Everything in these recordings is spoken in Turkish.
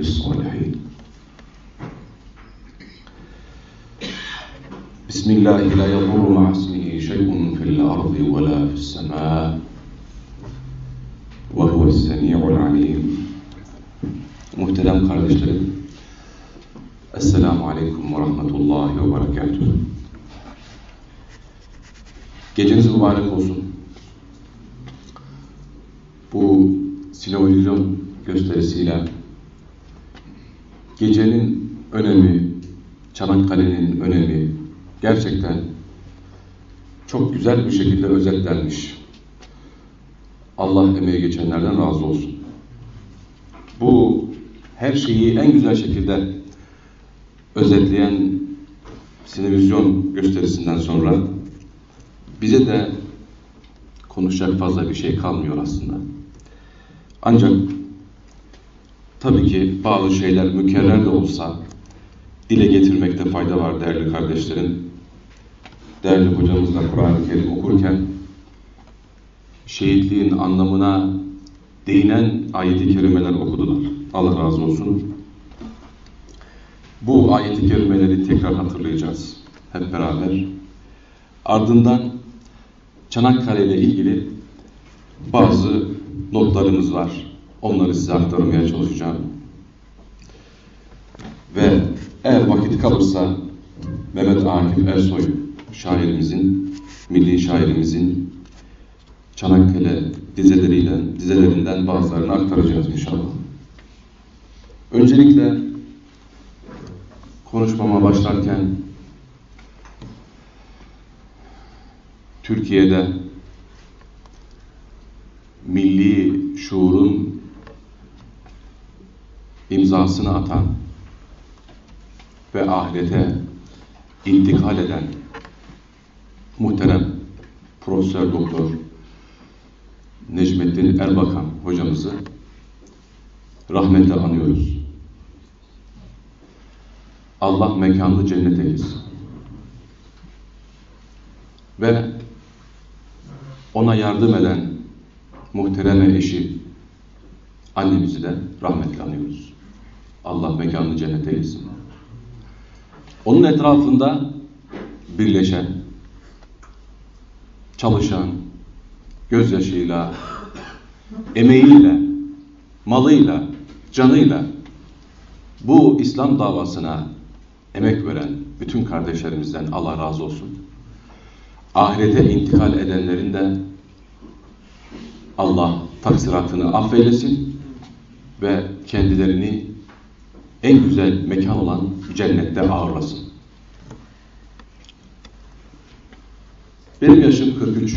الصالحين. بسم الله لا يضر مع اسمه شيء في الأرض ولا في السماء وهو السميع العليم. محترم قال السلام عليكم ورحمة الله وبركاته Geceniz mübarek olsun. Bu silah gösterisiyle gecenin önemi, Çanakkale'nin önemi gerçekten çok güzel bir şekilde özetlenmiş. Allah emeği geçenlerden razı olsun. Bu her şeyi en güzel şekilde özetleyen sinevizyon gösterisinden sonra bize de konuşacak fazla bir şey kalmıyor aslında. Ancak tabii ki bazı şeyler mükerrer de olsa dile getirmekte fayda var değerli kardeşlerim. Değerli hocamızla Kur'an-ı Kerim okurken şehitliğin anlamına değinen ayeti kerimeler okudular. Allah razı olsun. Bu ayeti kerimeleri tekrar hatırlayacağız hep beraber. Ardından Çanakkale ile ilgili bazı notlarımız var. Onları size aktarmaya çalışacağım. Ve eğer vakit kalırsa Mehmet Akif Ersoy şairimizin, milli şairimizin Çanakkale dizeleriyle, dizelerinden bazılarını aktaracağız inşallah. Öncelikle konuşmama başlarken Türkiye'de milli şuurun imzasını atan ve ahirete intikal eden muhterem Profesör Doktor Necmettin Erbakan hocamızı rahmetle anıyoruz. Allah mekanını cennet eylesin. Ve ona yardım eden muhtereme eşi annemizi de rahmetle anıyoruz. Allah mekanını cennet eylesin. Onun etrafında birleşen, çalışan, gözyaşıyla, emeğiyle, malıyla, canıyla bu İslam davasına emek veren bütün kardeşlerimizden Allah razı olsun. Ahirete intikal edenlerin de Allah taksiratını affeylesin ve kendilerini en güzel mekan olan cennette ağırlasın. Benim yaşım 43.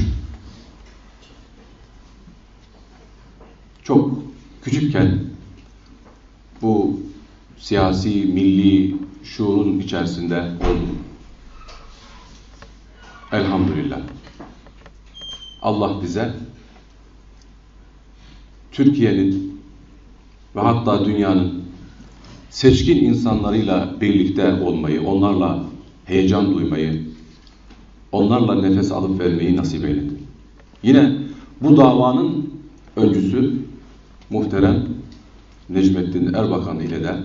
Çok küçükken bu siyasi, milli şuurun içerisinde oldum. Elhamdülillah. Allah bize Türkiye'nin ve hatta dünyanın seçkin insanlarıyla birlikte olmayı, onlarla heyecan duymayı, onlarla nefes alıp vermeyi nasip eyledi. Yine bu davanın öncüsü muhterem Necmettin Erbakan ile de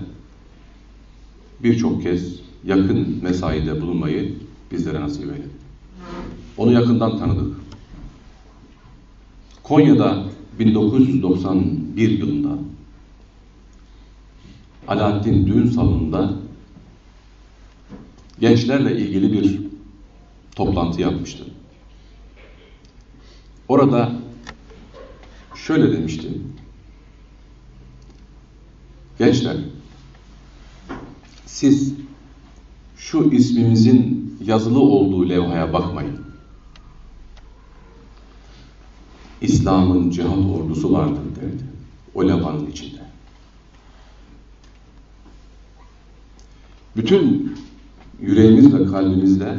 birçok kez yakın mesaide bulunmayı bizlere nasip eyledi. Onu yakından tanıdık. Konya'da 1991 yılında Alaaddin Düğün Salonu'nda gençlerle ilgili bir toplantı yapmıştı. Orada şöyle demişti. Gençler, siz şu ismimizin yazılı olduğu levhaya bakmayın. İslam'ın cihat ordusu vardır derdi. o lavanın içinde. Bütün yüreğimiz ve kalbimizde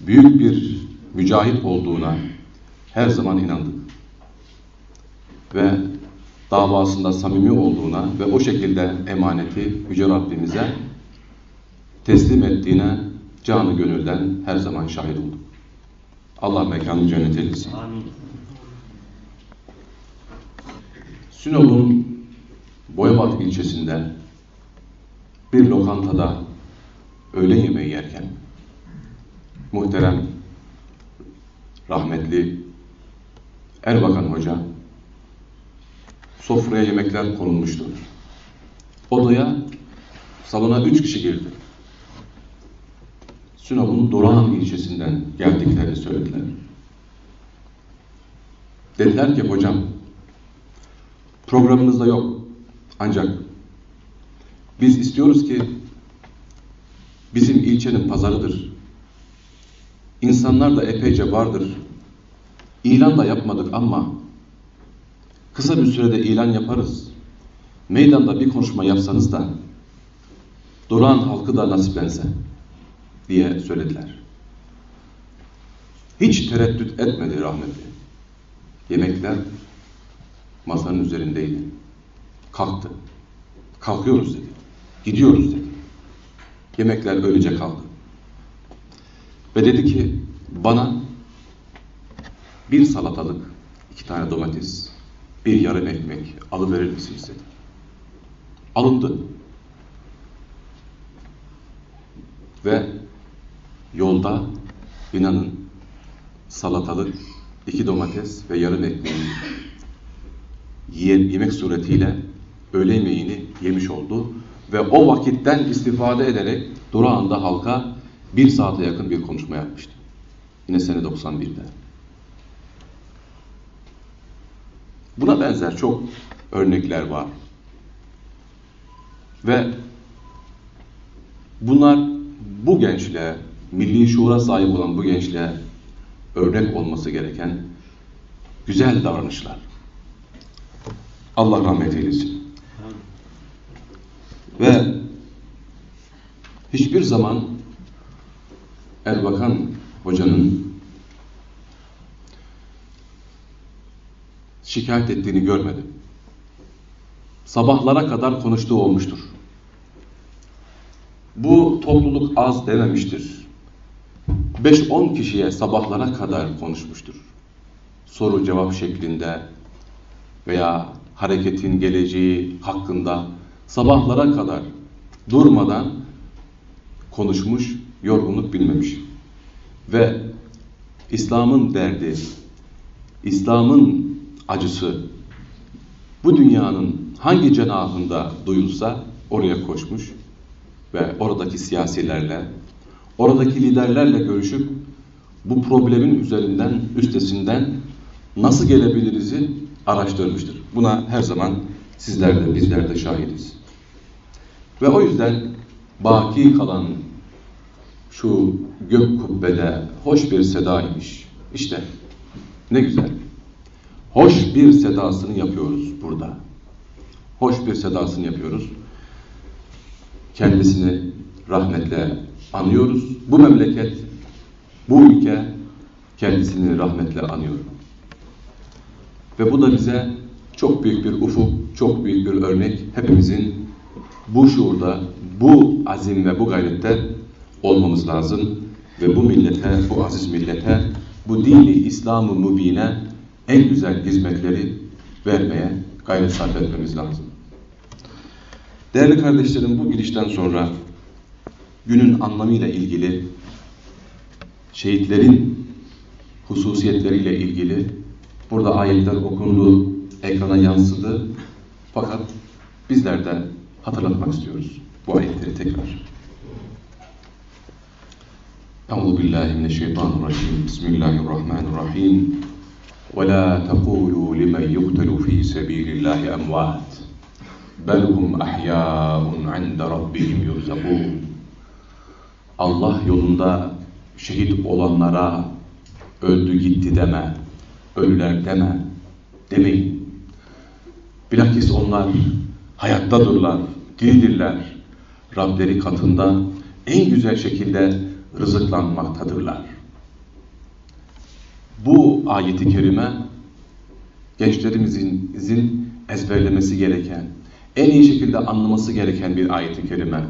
büyük bir mücahit olduğuna her zaman inandık. Ve davasında samimi olduğuna ve o şekilde emaneti Yüce Rabbimize teslim ettiğine canı gönülden her zaman şahit olduk. Allah mekanı cennet eylesin. Amin. Sinop'un Boyabat ilçesinde bir lokantada öğle yemeği yerken muhterem rahmetli Erbakan Hoca sofraya yemekler konulmuştu. Odaya salona üç kişi girdi. Sinop'un Dorağan ilçesinden geldiklerini söylediler. Dediler ki hocam programımızda yok. Ancak biz istiyoruz ki bizim ilçenin pazarıdır. İnsanlar da epeyce vardır. İlan da yapmadık ama kısa bir sürede ilan yaparız. Meydanda bir konuşma yapsanız da Duran halkı da nasiplense diye söylediler. Hiç tereddüt etmedi rahmetli. Yemekler masanın üzerindeydi. Kalktı. Kalkıyoruz dedi. Gidiyoruz dedi. Yemekler öylece kaldı. Ve dedi ki bana bir salatalık, iki tane domates, bir yarım ekmek alıverir misiniz dedi. Alındı. Ve yolda inanın salatalık, iki domates ve yarım ekmeği yemek suretiyle öğle yemeğini yemiş oldu. Ve o vakitten istifade ederek durağında halka bir saate yakın bir konuşma yapmıştı. Yine sene 91'de. Buna benzer çok örnekler var. Ve bunlar bu gençliğe, milli şuura sahip olan bu gençliğe örnek olması gereken güzel davranışlar. Allah rahmet eylesin. Ve hiçbir zaman Erbakan hocanın şikayet ettiğini görmedim. Sabahlara kadar konuştuğu olmuştur. Bu topluluk az dememiştir. 5-10 kişiye sabahlara kadar konuşmuştur. Soru cevap şeklinde veya hareketin geleceği hakkında sabahlara kadar durmadan konuşmuş, yorgunluk bilmemiş. Ve İslam'ın derdi, İslam'ın acısı bu dünyanın hangi cenahında duyulsa oraya koşmuş ve oradaki siyasilerle, oradaki liderlerle görüşüp bu problemin üzerinden, üstesinden nasıl gelebiliriz'i araştırmıştır. Buna her zaman sizler de bizler de şahidiz. Ve o yüzden baki kalan şu gök kubbede hoş bir sedaymış. İşte ne güzel. Hoş bir sedasını yapıyoruz burada. Hoş bir sedasını yapıyoruz. Kendisini rahmetle anıyoruz. Bu memleket, bu ülke kendisini rahmetle anıyor. Ve bu da bize çok büyük bir ufuk, çok büyük bir örnek. Hepimizin bu şuurda, bu azim ve bu gayrette olmamız lazım. Ve bu millete, bu aziz millete, bu dini İslam-ı Mübin'e en güzel hizmetleri vermeye gayret sarf etmemiz lazım. Değerli kardeşlerim bu girişten sonra günün anlamıyla ilgili şehitlerin hususiyetleriyle ilgili burada ayetler okundu, ekrana yansıdı. Fakat bizler de hatırlatmak istiyoruz. Bu ayetleri tekrar. Euzu billahi mineşşeytanirracim. Bismillahirrahmanirrahim. Ve la taqulu limen yuqtalu fi sabilillahi amwat. Bel hum ahya'un 'inde rabbihim yurzakun. Allah yolunda şehit olanlara öldü gitti deme, ölüler deme, demeyin. Bilakis onlar hayattadırlar, diridirler. Rableri katında en güzel şekilde rızıklanmaktadırlar. Bu ayeti kerime gençlerimizin izin ezberlemesi gereken, en iyi şekilde anlaması gereken bir ayet-i kerime.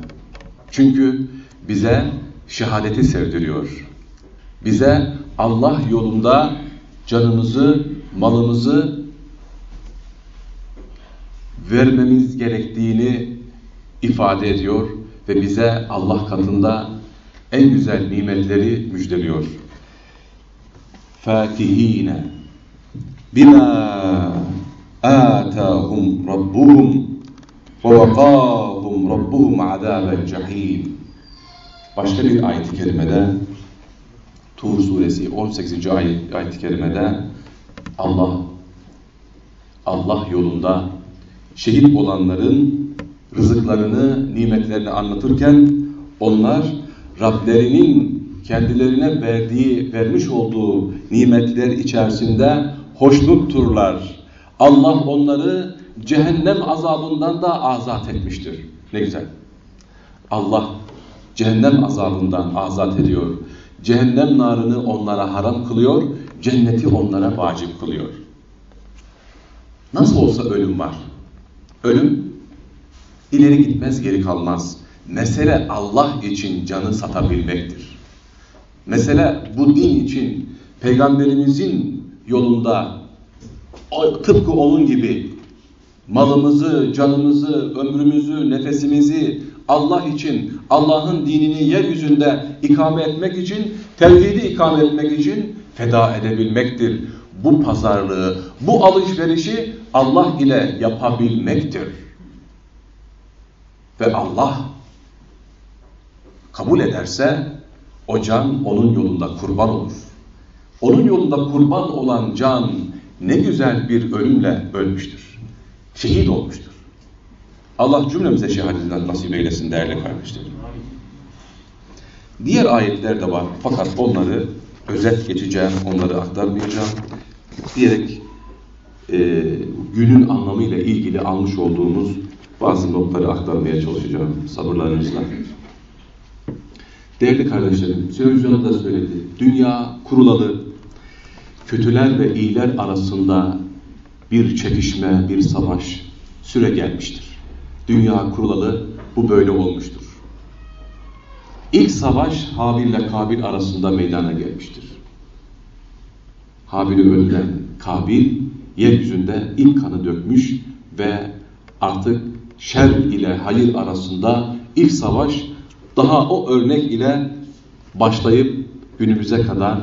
Çünkü bize şehadeti sevdiriyor. Bize Allah yolunda canımızı, malımızı vermemiz gerektiğini ifade ediyor ve bize Allah katında en güzel nimetleri müjdeliyor. Fakihine bima atahum rabbuhum ve vakahum rabbuhum azabel cehim. Başka bir ayet-i kerimede Tur suresi 18. ayet, ayet-i kerimede Allah Allah yolunda şehit olanların rızıklarını, nimetlerini anlatırken onlar Rablerinin kendilerine verdiği, vermiş olduğu nimetler içerisinde hoşnutturlar. Allah onları cehennem azabından da azat etmiştir. Ne güzel. Allah cehennem azabından azat ediyor. Cehennem narını onlara haram kılıyor, cenneti onlara vacip kılıyor. Nasıl olsa ölüm var. Ölüm ileri gitmez, geri kalmaz. Mesele Allah için canı satabilmektir. Mesele bu din için peygamberimizin yolunda tıpkı onun gibi malımızı, canımızı, ömrümüzü, nefesimizi Allah için, Allah'ın dinini yeryüzünde ikame etmek için, tevhidi ikame etmek için feda edebilmektir. Bu pazarlığı, bu alışverişi Allah ile yapabilmektir. Ve Allah kabul ederse o can onun yolunda kurban olur. Onun yolunda kurban olan can ne güzel bir ölümle ölmüştür. Şehit olmuştur. Allah cümlemize şehadetinden nasip eylesin değerli kardeşlerim. Diğer ayetler de var fakat onları özet geçeceğim, onları aktarmayacağım diyerek e, günün anlamıyla ilgili almış olduğumuz bazı notları aktarmaya çalışacağım sabırlarınızla. Değerli kardeşlerim, televizyonda da söyledi. Dünya kurulalı, kötüler ve iyiler arasında bir çekişme, bir savaş süre gelmiştir. Dünya kurulalı bu böyle olmuştur. İlk savaş Habil ile Kabil arasında meydana gelmiştir. Habil'i öldüren Kabil yeryüzünde ilk kanı dökmüş ve artık şer ile hayır arasında ilk savaş daha o örnek ile başlayıp günümüze kadar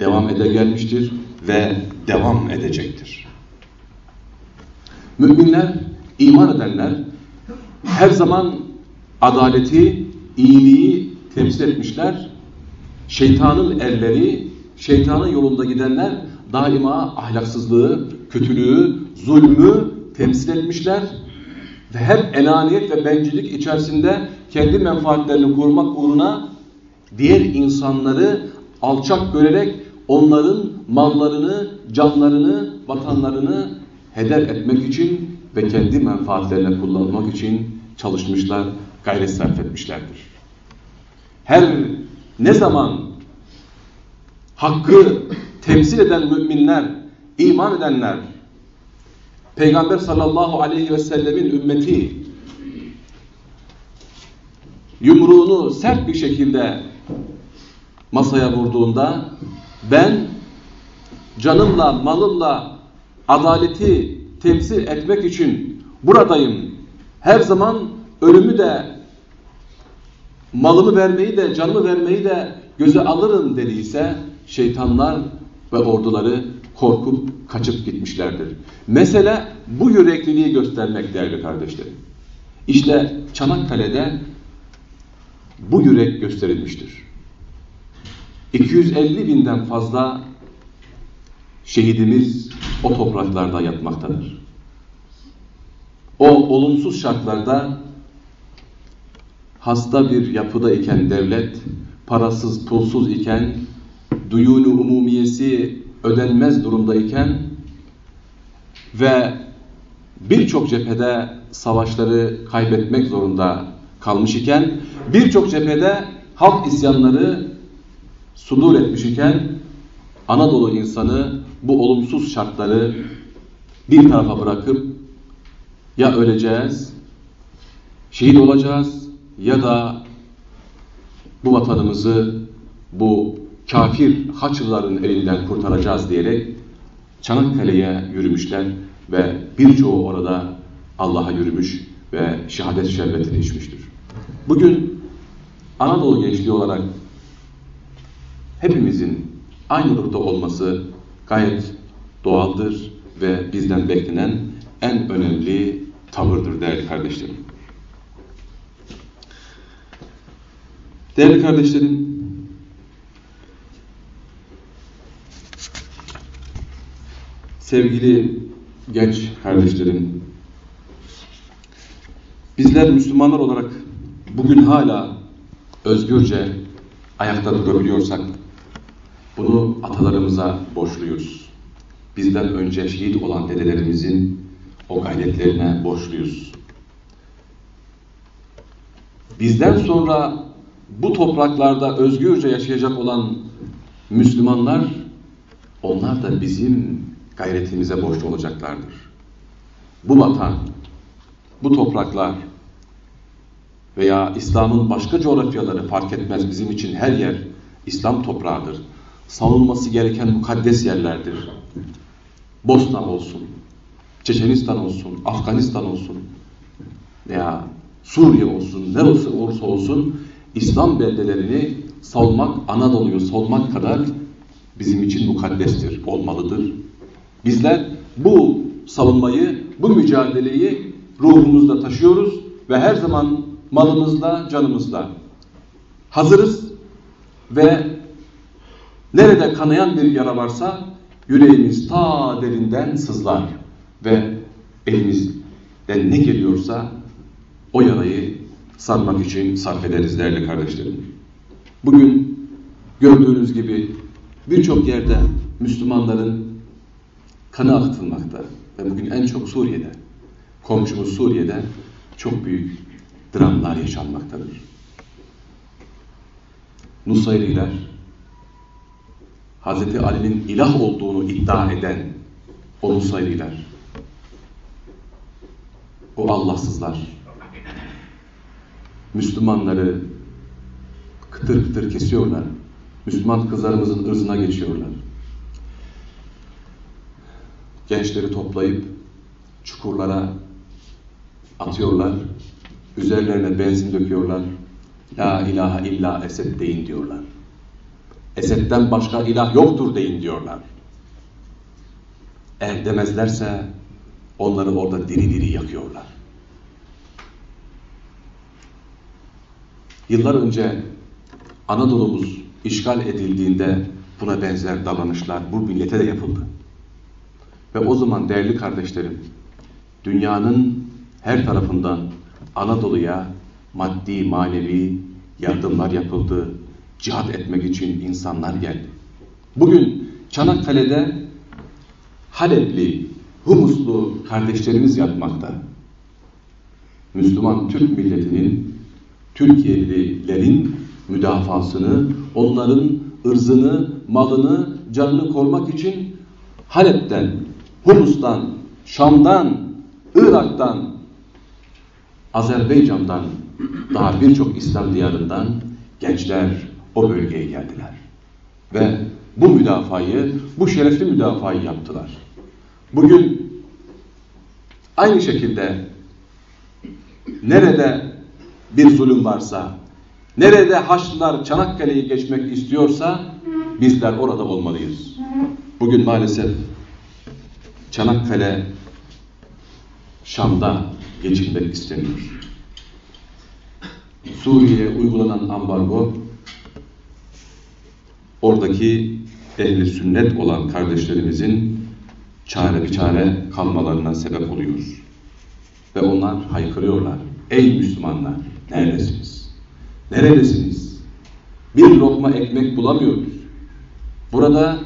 devam ede gelmiştir ve devam edecektir. Müminler, iman edenler her zaman adaleti, iyiliği temsil etmişler. Şeytanın elleri, şeytanın yolunda gidenler daima ahlaksızlığı, kötülüğü, zulmü temsil etmişler hep enaniyet ve bencillik içerisinde kendi menfaatlerini korumak uğruna diğer insanları alçak görerek onların mallarını, canlarını, vatanlarını heder etmek için ve kendi menfaatlerine kullanmak için çalışmışlar, gayret sarf etmişlerdir. Her ne zaman hakkı temsil eden müminler, iman edenler, Peygamber sallallahu aleyhi ve sellemin ümmeti yumruğunu sert bir şekilde masaya vurduğunda ben canımla, malımla adaleti temsil etmek için buradayım. Her zaman ölümü de malımı vermeyi de canımı vermeyi de göze alırım dediyse şeytanlar ve orduları korkup kaçıp gitmişlerdir. Mesele bu yürekliliği göstermek değerli kardeşlerim. İşte Çanakkale'de bu yürek gösterilmiştir. 250 binden fazla şehidimiz o topraklarda yatmaktadır. O olumsuz şartlarda hasta bir yapıda iken devlet, parasız pulsuz iken, duyunu umumiyesi ödenmez durumdayken ve birçok cephede savaşları kaybetmek zorunda kalmış iken, birçok cephede halk isyanları sudur etmiş iken, Anadolu insanı bu olumsuz şartları bir tarafa bırakıp ya öleceğiz, şehit olacağız ya da bu vatanımızı bu kafir Haçlıların elinden kurtaracağız diyerek Çanakkale'ye yürümüşler ve birçoğu orada Allah'a yürümüş ve şehadet şerbetini içmiştir. Bugün Anadolu gençliği olarak hepimizin aynı ruhta olması gayet doğaldır ve bizden beklenen en önemli tavırdır değerli kardeşlerim. Değerli kardeşlerim, sevgili genç kardeşlerim, bizler Müslümanlar olarak bugün hala özgürce ayakta durabiliyorsak bunu atalarımıza borçluyuz. Bizden önce şehit olan dedelerimizin o gayretlerine borçluyuz. Bizden sonra bu topraklarda özgürce yaşayacak olan Müslümanlar, onlar da bizim gayretimize borçlu olacaklardır. Bu vatan, bu topraklar veya İslam'ın başka coğrafyaları fark etmez bizim için her yer İslam toprağıdır. Savunulması gereken mukaddes yerlerdir. Bosna olsun, Çeçenistan olsun, Afganistan olsun veya Suriye olsun, neresi olursa olsun İslam beldelerini savunmak, Anadolu'yu savunmak kadar bizim için mukaddestir, olmalıdır. Bizler bu savunmayı, bu mücadeleyi ruhumuzda taşıyoruz ve her zaman malımızla, canımızla hazırız ve nerede kanayan bir yara varsa yüreğimiz ta derinden sızlar ve elimizden ne geliyorsa o yarayı sarmak için sarf ederiz değerli kardeşlerim. Bugün gördüğünüz gibi birçok yerde Müslümanların kanı akıtılmakta ve bugün en çok Suriye'de, komşumuz Suriye'de çok büyük dramlar yaşanmaktadır. Nusayriler, Hz. Ali'nin ilah olduğunu iddia eden o Nusayriler, o Allahsızlar, Müslümanları kıtır kıtır kesiyorlar. Müslüman kızlarımızın ırzına geçiyorlar. Gençleri toplayıp çukurlara atıyorlar. Üzerlerine benzin döküyorlar. La ilahe illa Esed deyin diyorlar. Esed'den başka ilah yoktur deyin diyorlar. Eğer demezlerse onları orada diri diri yakıyorlar. Yıllar önce Anadolu'muz işgal edildiğinde buna benzer davranışlar bu millete de yapıldı. Ve o zaman değerli kardeşlerim, dünyanın her tarafından Anadolu'ya maddi, manevi yardımlar yapıldı. Cihat etmek için insanlar geldi. Bugün Çanakkale'de Halepli, Humuslu kardeşlerimiz yapmakta. Müslüman Türk milletinin, Türkiye'lilerin müdafasını, onların ırzını, malını, canını korumak için Halep'ten, Humus'tan, Şam'dan, Irak'tan, Azerbaycan'dan, daha birçok İslam diyarından gençler o bölgeye geldiler. Ve bu müdafayı, bu şerefli müdafayı yaptılar. Bugün aynı şekilde nerede bir zulüm varsa, nerede Haçlılar Çanakkale'yi geçmek istiyorsa bizler orada olmalıyız. Bugün maalesef Çanakkale Şam'da geçilmek isteniyor. Suriye'ye uygulanan ambargo oradaki ehli sünnet olan kardeşlerimizin çare bir çare kalmalarına sebep oluyor. Ve onlar haykırıyorlar. Ey Müslümanlar neredesiniz? Neredesiniz? Bir lokma ekmek bulamıyoruz. Burada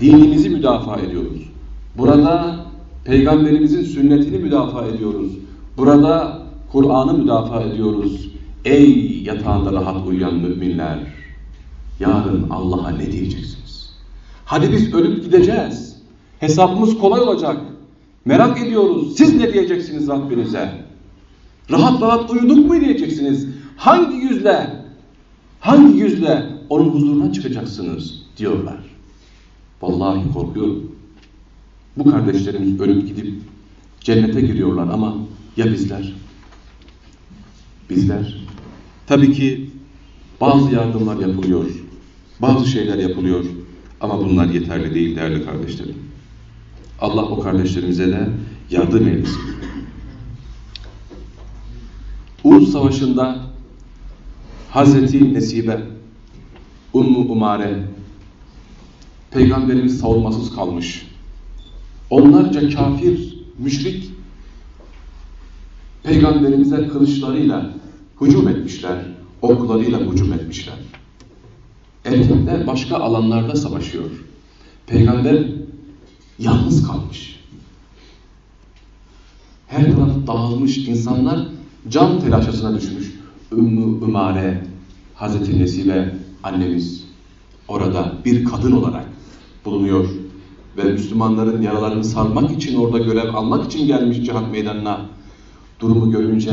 dinimizi müdafaa ediyoruz. Burada Peygamberimizin sünnetini müdafaa ediyoruz. Burada Kur'an'ı müdafaa ediyoruz. Ey yatağında rahat uyuyan müminler! Yarın Allah'a ne diyeceksiniz? Hadi biz ölüp gideceğiz. Hesabımız kolay olacak. Merak ediyoruz. Siz ne diyeceksiniz Rabbinize? Rahat rahat uyuduk mu diyeceksiniz? Hangi yüzle? Hangi yüzle onun huzuruna çıkacaksınız diyorlar. Vallahi korkuyorum. Bu kardeşlerimiz ölüp gidip cennete giriyorlar ama ya bizler? Bizler. Tabii ki bazı yardımlar yapılıyor. Bazı şeyler yapılıyor. Ama bunlar yeterli değil değerli kardeşlerim. Allah o kardeşlerimize de yardım eylesin. Uhud Savaşı'nda Hazreti Nesibe, Ummu Umare, Peygamberimiz savunmasız kalmış. Onlarca kafir, müşrik Peygamberimize kılıçlarıyla hücum etmişler, oklarıyla hücum etmişler. Erkekler başka alanlarda savaşıyor. Peygamber yalnız kalmış. Her taraf dağılmış insanlar can telaşesine düşmüş. Ümmü Ümare, Hazreti Nesibe annemiz orada bir kadın olarak bulunuyor ve Müslümanların yaralarını sarmak için orada görev almak için gelmiş cihat meydanına durumu görünce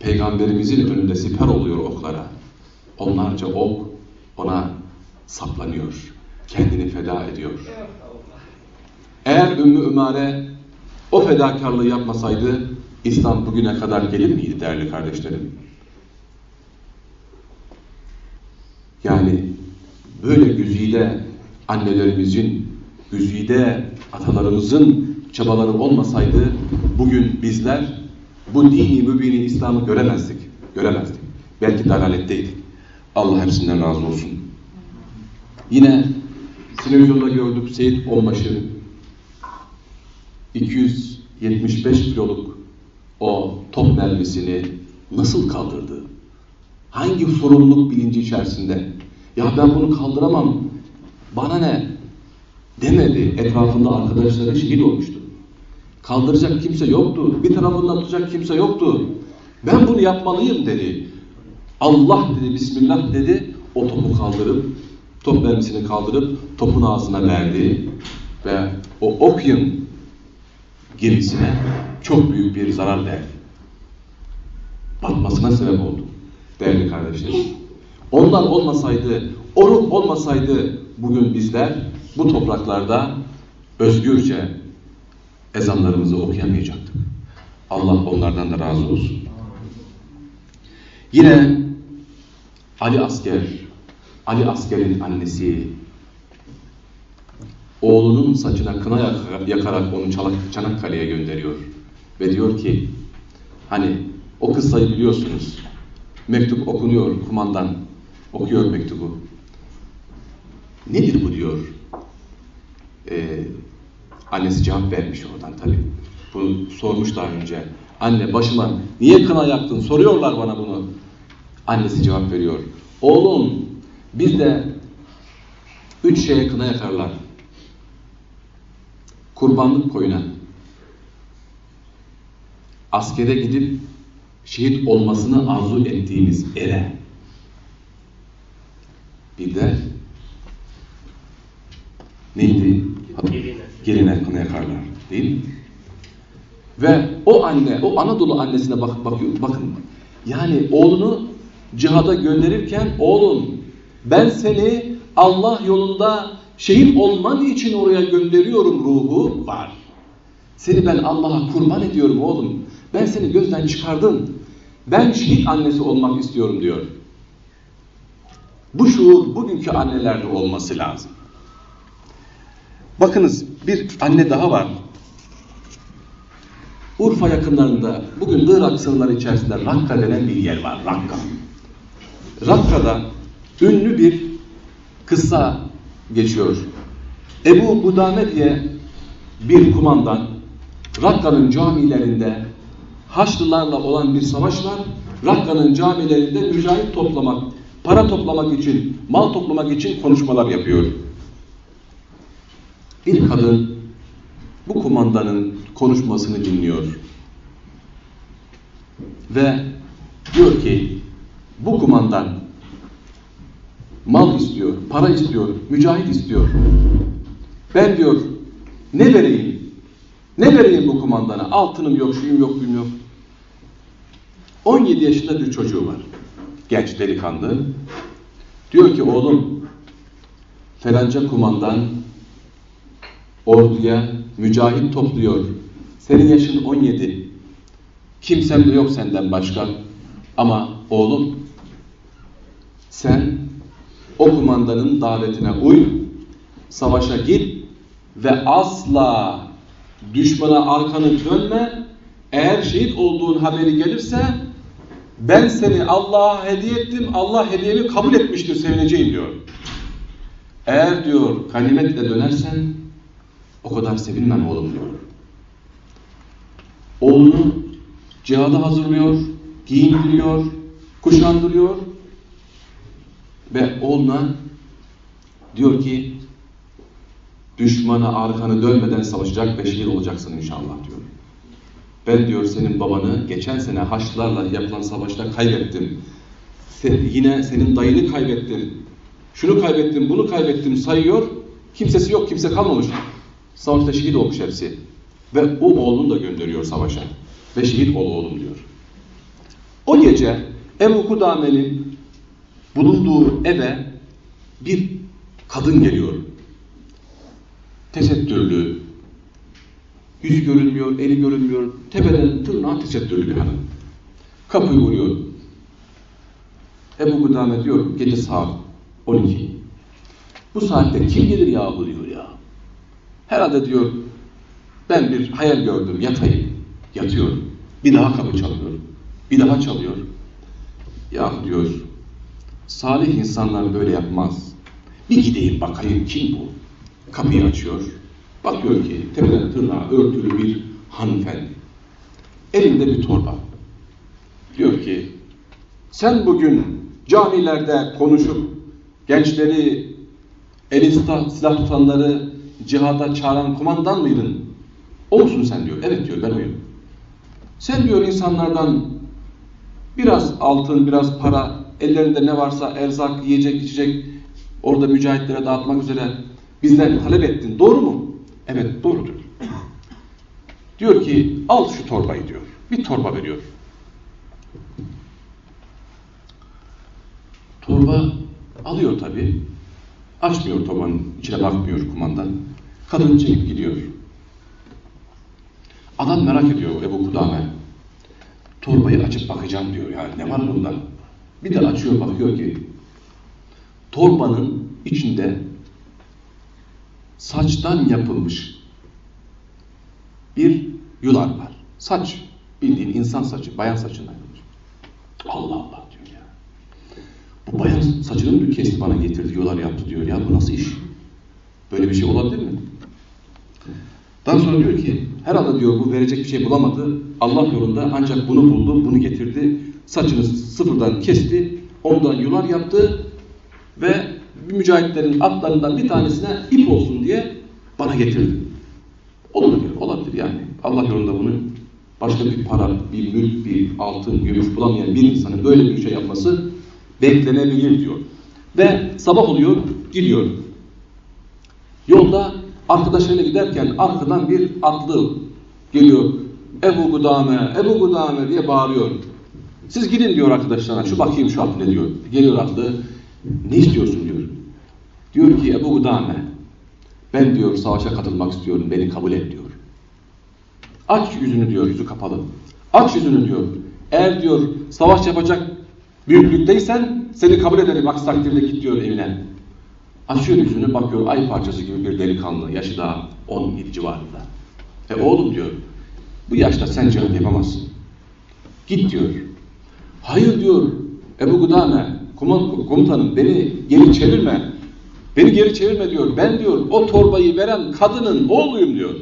peygamberimizin önünde siper oluyor oklara. Onlarca ok ona saplanıyor. Kendini feda ediyor. Eğer Ümmü Ümare o fedakarlığı yapmasaydı İslam bugüne kadar gelir miydi değerli kardeşlerim? Yani böyle güzide annelerimizin, güzide atalarımızın çabaları olmasaydı bugün bizler bu dini mübini İslam'ı göremezdik. Göremezdik. Belki dalaletteydik. Allah hepsinden razı olsun. Yine televizyonda gördük Seyit Onbaşı 275 kiloluk o top mermisini nasıl kaldırdı? Hangi sorumluluk bilinci içerisinde? Ya ben bunu kaldıramam. Bana ne? Demedi. Etrafında arkadaşları şehit olmuştu. Kaldıracak kimse yoktu. Bir tarafından tutacak kimse yoktu. Ben bunu yapmalıyım dedi. Allah dedi, Bismillah dedi. O topu kaldırıp, top mermisini kaldırıp topun ağzına verdi. Ve o Opium gemisine çok büyük bir zarar verdi. Batmasına sebep oldu. Değerli kardeşlerim. Onlar olmasaydı, o olmasaydı bugün bizler bu topraklarda özgürce ezanlarımızı okuyamayacaktık. Allah onlardan da razı olsun. Yine Ali Asker, Ali Asker'in annesi oğlunun saçına kına yakarak onu Çanakkale'ye gönderiyor. Ve diyor ki, hani o kıssayı biliyorsunuz. Mektup okunuyor, kumandan okuyor mektubu. Nedir bu diyor. Ee, annesi cevap vermiş oradan tabii. Bunu sormuş daha önce. Anne başıma niye kına yaktın? Soruyorlar bana bunu. Annesi cevap veriyor. Oğlum bizde üç şeye kına yakarlar. Kurbanlık koyuna. Askere gidip şehit olmasını arzu ettiğimiz ere. Bir de neydi? Geline. Kına yakarlar. Değil mi? Ve o anne, o Anadolu annesine bak, bakıyor, bakın. Yani oğlunu cihada gönderirken oğlum ben seni Allah yolunda şehit olman için oraya gönderiyorum ruhu var. Seni ben Allah'a kurban ediyorum oğlum. Ben seni gözden çıkardım. Ben şehit annesi olmak istiyorum diyor. Bu şuur bugünkü annelerde olması lazım. Bakınız bir anne daha var. Urfa yakınlarında bugün Irak sınırları içerisinde Rakka denen bir yer var. Rakka. Rakka'da ünlü bir kıssa geçiyor. Ebu Budame diye bir kumandan Rakka'nın camilerinde Haçlılarla olan bir savaş var. Rakka'nın camilerinde mücahit toplamak, para toplamak için, mal toplamak için konuşmalar yapıyor. Bir kadın bu kumandanın konuşmasını dinliyor. Ve diyor ki bu kumandan mal istiyor, para istiyor, mücahit istiyor. Ben diyor ne vereyim? Ne vereyim bu kumandana? Altınım yok, şuyum yok, buyum yok. 17 yaşında bir çocuğu var. Genç delikanlı. Diyor ki oğlum felanca kumandan orduya mücahit topluyor. Senin yaşın 17. Kimsem de yok senden başka. Ama oğlum sen o kumandanın davetine uy, savaşa git ve asla düşmana arkanı dönme. Eğer şehit olduğun haberi gelirse ben seni Allah'a hediye ettim, Allah hediyemi kabul etmiştir, sevineceğim diyor. Eğer diyor ganimetle dönersen o kadar sevinmem oğlum diyor. Oğlunu cihada hazırlıyor, giyindiriyor, kuşandırıyor ve oğluna diyor ki düşmana arkanı dönmeden savaşacak ve şehit olacaksın inşallah diyor. Ben diyor senin babanı geçen sene Haçlılarla yapılan savaşta kaybettim. Sen, yine senin dayını kaybettim. Şunu kaybettim, bunu kaybettim sayıyor. Kimsesi yok, kimse kalmamış. Savaşta şehit olmuş hepsi. Ve o oğlunu da gönderiyor savaşa. Ve şehit ol oğlum diyor. O gece Ebu Kudame'nin bulunduğu eve bir kadın geliyor. Tesettürlü, yüz görünmüyor, eli görünmüyor, tepeden tırnağa tesettürlü bir hanım. Kapıyı vuruyor. Ebu Kudame diyor gece saat 12. Bu saatte kim gelir yahu diyor ya. Herhalde diyor ben bir hayal gördüm yatayım. Yatıyorum. Bir daha kapı çalıyor. Bir daha çalıyor. Ya diyor salih insanlar böyle yapmaz. Bir gideyim bakayım kim bu? Kapıyı açıyor. Bakıyor ki tepeden tırnağa örtülü bir hanımefendi. Elinde bir torba. Diyor ki sen bugün camilerde konuşup gençleri eli silah tutanları cihada çağıran kumandan mıydın? O musun sen diyor. Evet diyor ben oyum. Sen diyor insanlardan biraz altın, biraz para, ellerinde ne varsa erzak, yiyecek, içecek orada mücahitlere dağıtmak üzere bizden talep ettin. Doğru mu? Evet doğrudur. Diyor ki al şu torbayı diyor. Bir torba veriyor. Torba alıyor tabi. Açmıyor torbanın içine bakmıyor kumandan. Kadın çekip gidiyor. Adam merak ediyor Ebu Kudame. Torbayı açıp bakacağım diyor yani ne var bunda? Bir de açıyor bakıyor ki torbanın içinde saçtan yapılmış bir yular var. Saç bildiğin insan saçı, bayan saçından yapılmış. Allah Allah diyor ya. Bu bayan saçını mı kesti bana getirdi, yular yaptı diyor ya bu nasıl iş? Böyle bir şey olabilir mi? Daha sonra diyor ki herhalde diyor bu verecek bir şey bulamadı. Allah yolunda ancak bunu buldu, bunu getirdi. Saçını sıfırdan kesti, ondan yular yaptı ve mücahitlerin atlarından bir tanesine ip olsun diye bana getirdi. Olabilir, olabilir yani. Allah yolunda bunu başka bir para, bir mülk, bir altın, gümüş bulamayan bir insanın böyle bir şey yapması beklenebilir diyor. Ve sabah oluyor, gidiyor. Yolda arkadaşlarıyla giderken arkadan bir atlı geliyor. Ebu Gudame, Ebu Gudame diye bağırıyor. Siz gidin diyor arkadaşlarına, şu bakayım şu atlı ne diyor. Geliyor atlı, ne istiyorsun diyor. Diyor ki Ebu Gudame, ben diyor savaşa katılmak istiyorum, beni kabul et diyor. Aç yüzünü diyor, yüzü kapalı. Aç yüzünü diyor. Eğer diyor savaş yapacak büyüklükteysen seni kabul ederim. Aksi takdirde git diyor evine. Açıyor yüzünü bakıyor ay parçası gibi bir delikanlı. Yaşı daha 17 civarında. E oğlum diyor bu yaşta sen cihat yapamazsın. Git diyor. Hayır diyor Ebu Gudame komutanım beni geri çevirme. Beni geri çevirme diyor. Ben diyor o torbayı veren kadının oğluyum diyor.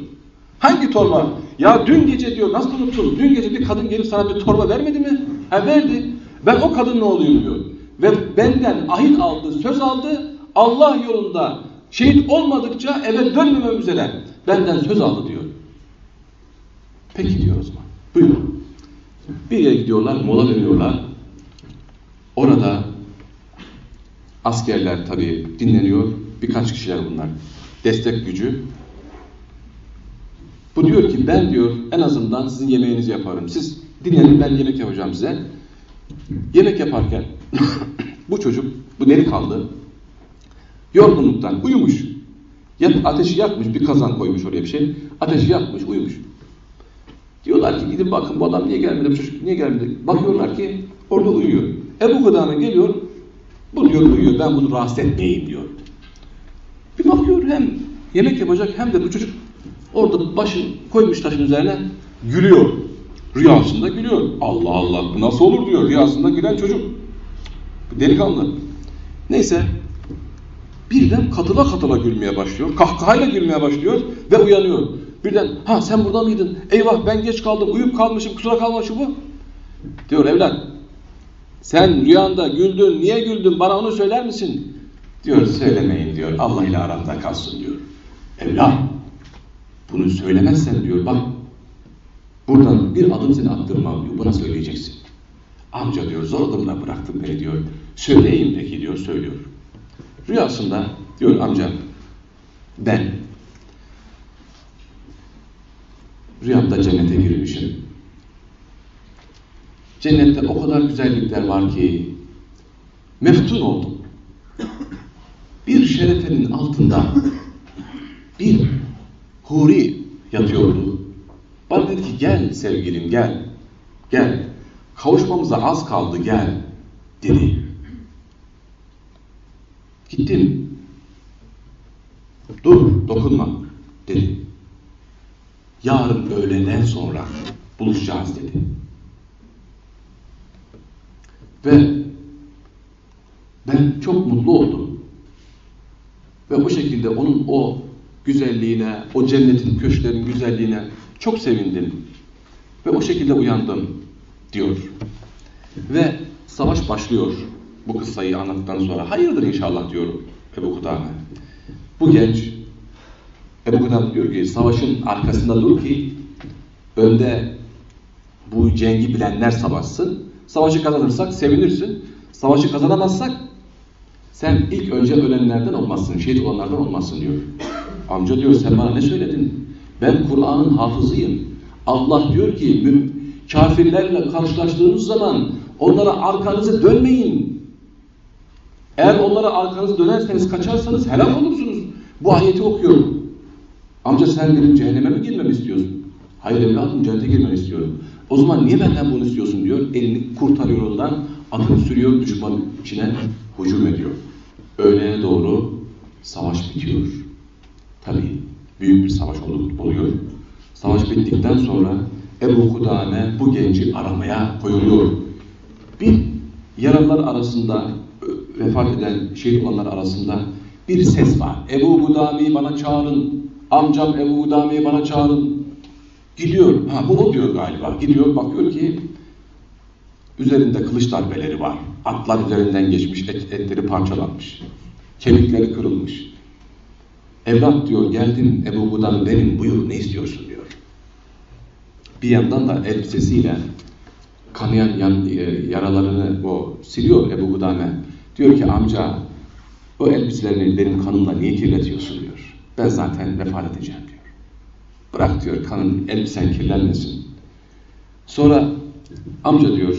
Hangi torba? Ya dün gece diyor nasıl unuttun? Dün gece bir kadın gelip sana bir torba vermedi mi? Ha verdi. Ben o kadının oğluyum diyor. Ve benden ahit aldı, söz aldı. Allah yolunda şehit olmadıkça eve dönmemem üzere benden söz aldı diyor. Peki diyor o zaman. Buyurun. Bir yere gidiyorlar, mola veriyorlar. Orada askerler tabii dinleniyor. Birkaç kişiler bunlar. Destek gücü. Bu diyor ki ben diyor en azından sizin yemeğinizi yaparım. Siz dinlenin ben yemek yapacağım size. Yemek yaparken bu çocuk, bu delikanlı yorgunluktan uyumuş. Yat, ateşi yakmış, bir kazan koymuş oraya bir şey. Ateşi yakmış, uyumuş. Diyorlar ki gidin bakın bu adam niye gelmedi, bu çocuk niye gelmedi? Bakıyorlar ki orada uyuyor. Ebu Kudame geliyor, bu diyor uyuyor, ben bunu rahatsız etmeyeyim diyor. Bir bakıyor hem yemek yapacak hem de bu çocuk orada başını koymuş taşın üzerine gülüyor. Rüyasında gülüyor. Allah Allah bu nasıl olur diyor rüyasında gülen çocuk. Delikanlı. Neyse birden katıla katıla gülmeye başlıyor. Kahkahayla gülmeye başlıyor ve uyanıyor. Birden ha sen burada mıydın? Eyvah ben geç kaldım uyuyup kalmışım kusura kalma şu bu. Diyor evlat sen rüyanda güldün niye güldün bana onu söyler misin? Diyor söylemeyin diyor Allah ile aramda kalsın diyor. Evlat bunu söylemezsen diyor bak buradan bir adım seni attırmam diyor buna söyleyeceksin. Amca diyor zor durumda bıraktın beni diyor. Söyleyeyim peki diyor söylüyor. Rüyasında diyor amca ben rüyamda cennete girmişim. Cennette o kadar güzellikler var ki meftun oldum. Bir şerefenin altında bir huri yatıyordu. Bana dedi ki gel sevgilim gel. Gel. Kavuşmamıza az kaldı gel dedi. Gittim. Dur dokunma dedi. Yarın öğleden sonra buluşacağız dedi. Ve ben çok mutlu oldum. Ve bu şekilde onun o güzelliğine, o cennetin köşklerin güzelliğine çok sevindim. Ve o şekilde uyandım diyor. Ve savaş başlıyor bu kıssayı anlattıktan sonra. Hayırdır inşallah diyor Ebu Kudame. Bu genç Ebu Kudame diyor ki savaşın arkasında dur ki önde bu cengi bilenler savaşsın. Savaşı kazanırsak sevinirsin. Savaşı kazanamazsak sen ilk önce ölenlerden olmazsın, şehit olanlardan olmazsın diyor. Amca diyor sen bana ne söyledin? Ben Kur'an'ın hafızıyım. Allah diyor ki kafirlerle karşılaştığınız zaman onlara arkanızı dönmeyin. Eğer onlara arkanızı dönerseniz kaçarsanız helak olursunuz. Bu ayeti okuyorum. Amca sen benim cehenneme mi girmemi istiyorsun? Hayır evladım cennete girmeni istiyorum. O zaman niye benden bunu istiyorsun diyor. Elini kurtarıyor ondan. Atını sürüyor düşman içine hücum ediyor. Öğleye doğru savaş bitiyor. Tabi büyük bir savaş oluyor. Savaş bittikten sonra Ebu Kudame bu genci aramaya koyuluyor. Bir yaralılar arasında vefat eden şehit olanlar arasında bir ses var. Ebu Kudame'yi bana çağırın. Amcam Ebu Kudame'yi bana çağırın. Gidiyor. Ha bu o diyor galiba. Gidiyor bakıyor ki üzerinde kılıç darbeleri var. Atlar üzerinden geçmiş, et, etleri parçalanmış. Kemikleri kırılmış. Evlat diyor geldin Ebu Kudame benim buyur ne istiyorsun diyor. Bir yandan da elbisesiyle kanayan yan, e, yaralarını o siliyor Ebu Kudame. Diyor ki amca o elbiselerini benim kanımla niye kirletiyorsun diyor. Ben zaten vefat edeceğim diyor. Bırak diyor kanın elbisen kirlenmesin. Sonra amca diyor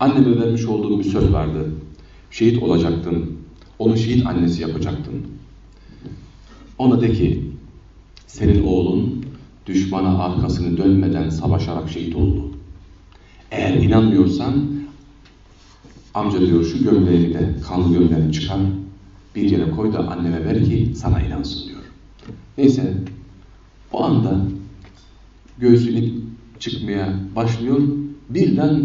anneme vermiş olduğum bir söz vardı. Şehit olacaktın. Onu şehit annesi yapacaktın. Ona de ki senin oğlun düşmana arkasını dönmeden savaşarak şehit oldu. Eğer inanmıyorsan amca diyor şu gömleğini de kanlı gömleğini çıkar bir yere koy da anneme ver ki sana inansın diyor. Neyse o anda göğsünü çıkmaya başlıyor. Birden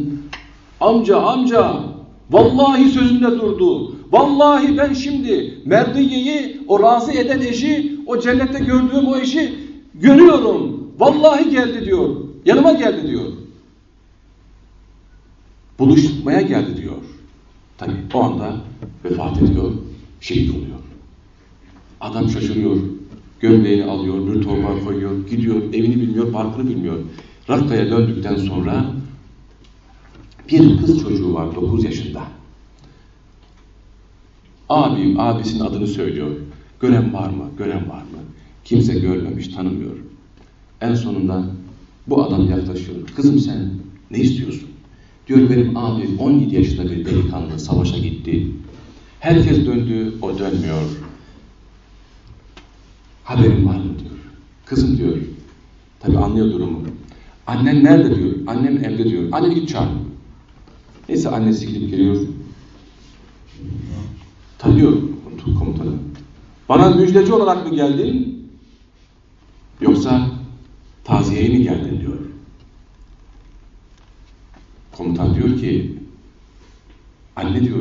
amca amca vallahi sözünde durdu. Vallahi ben şimdi Merdiye'yi o razı eden eşi o cennette gördüğüm o eşi görüyorum. Vallahi geldi diyor. Yanıma geldi diyor. Buluşmaya geldi diyor. Tabi o anda vefat ediyor, şehit oluyor. Adam şaşırıyor. Gömleğini alıyor, bir torba koyuyor, gidiyor, evini bilmiyor, barkını bilmiyor. Rakka'ya döndükten sonra bir kız çocuğu var 9 yaşında. Abim abisinin adını söylüyor. Gören var mı? Gören var mı? Kimse görmemiş, tanımıyor. En sonunda bu adam yaklaşıyor. Kızım sen ne istiyorsun? Diyor benim abim 17 yaşında bir delikanlı savaşa gitti. Herkes döndü, o dönmüyor. Haberin var mı diyor. Kızım diyor. Tabi anlıyor durumu. Annen nerede diyor. Annem evde diyor. Anne git çağır. Neyse annesi gidip geliyor. Tanıyor komutanı. Bana müjdeci olarak mı geldin? Yoksa taziyeye mi geldin diyor. Komutan diyor ki anne diyor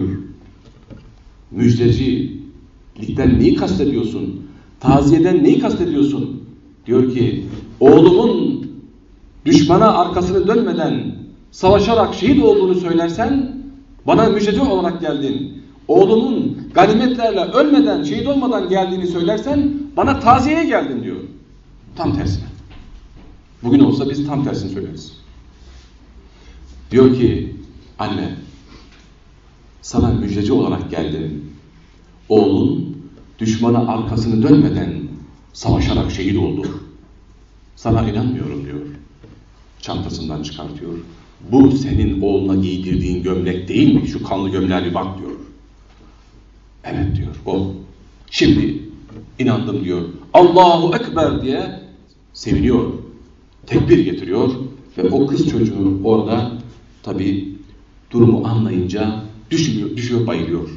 müjdecilikten neyi kastediyorsun? Taziyeden neyi kastediyorsun? Diyor ki oğlumun düşmana arkasını dönmeden savaşarak şehit olduğunu söylersen bana müjdeci olarak geldin. Oğlumun ganimetlerle ölmeden, şehit olmadan geldiğini söylersen bana taziyeye geldin diyor. Tam tersine. Bugün olsa biz tam tersini söyleriz. Diyor ki anne sana müjdeci olarak geldim. Oğlun düşmana arkasını dönmeden savaşarak şehit oldu. Sana inanmıyorum diyor. Çantasından çıkartıyor. Bu senin oğluna giydirdiğin gömlek değil mi? Şu kanlı gömleğe bir bak diyor. Evet diyor o. Şimdi inandım diyor. Allahu Ekber diye seviniyor. Tekbir getiriyor ve o kız çocuğu orada tabi durumu anlayınca düşüyor, düşüyor bayılıyor.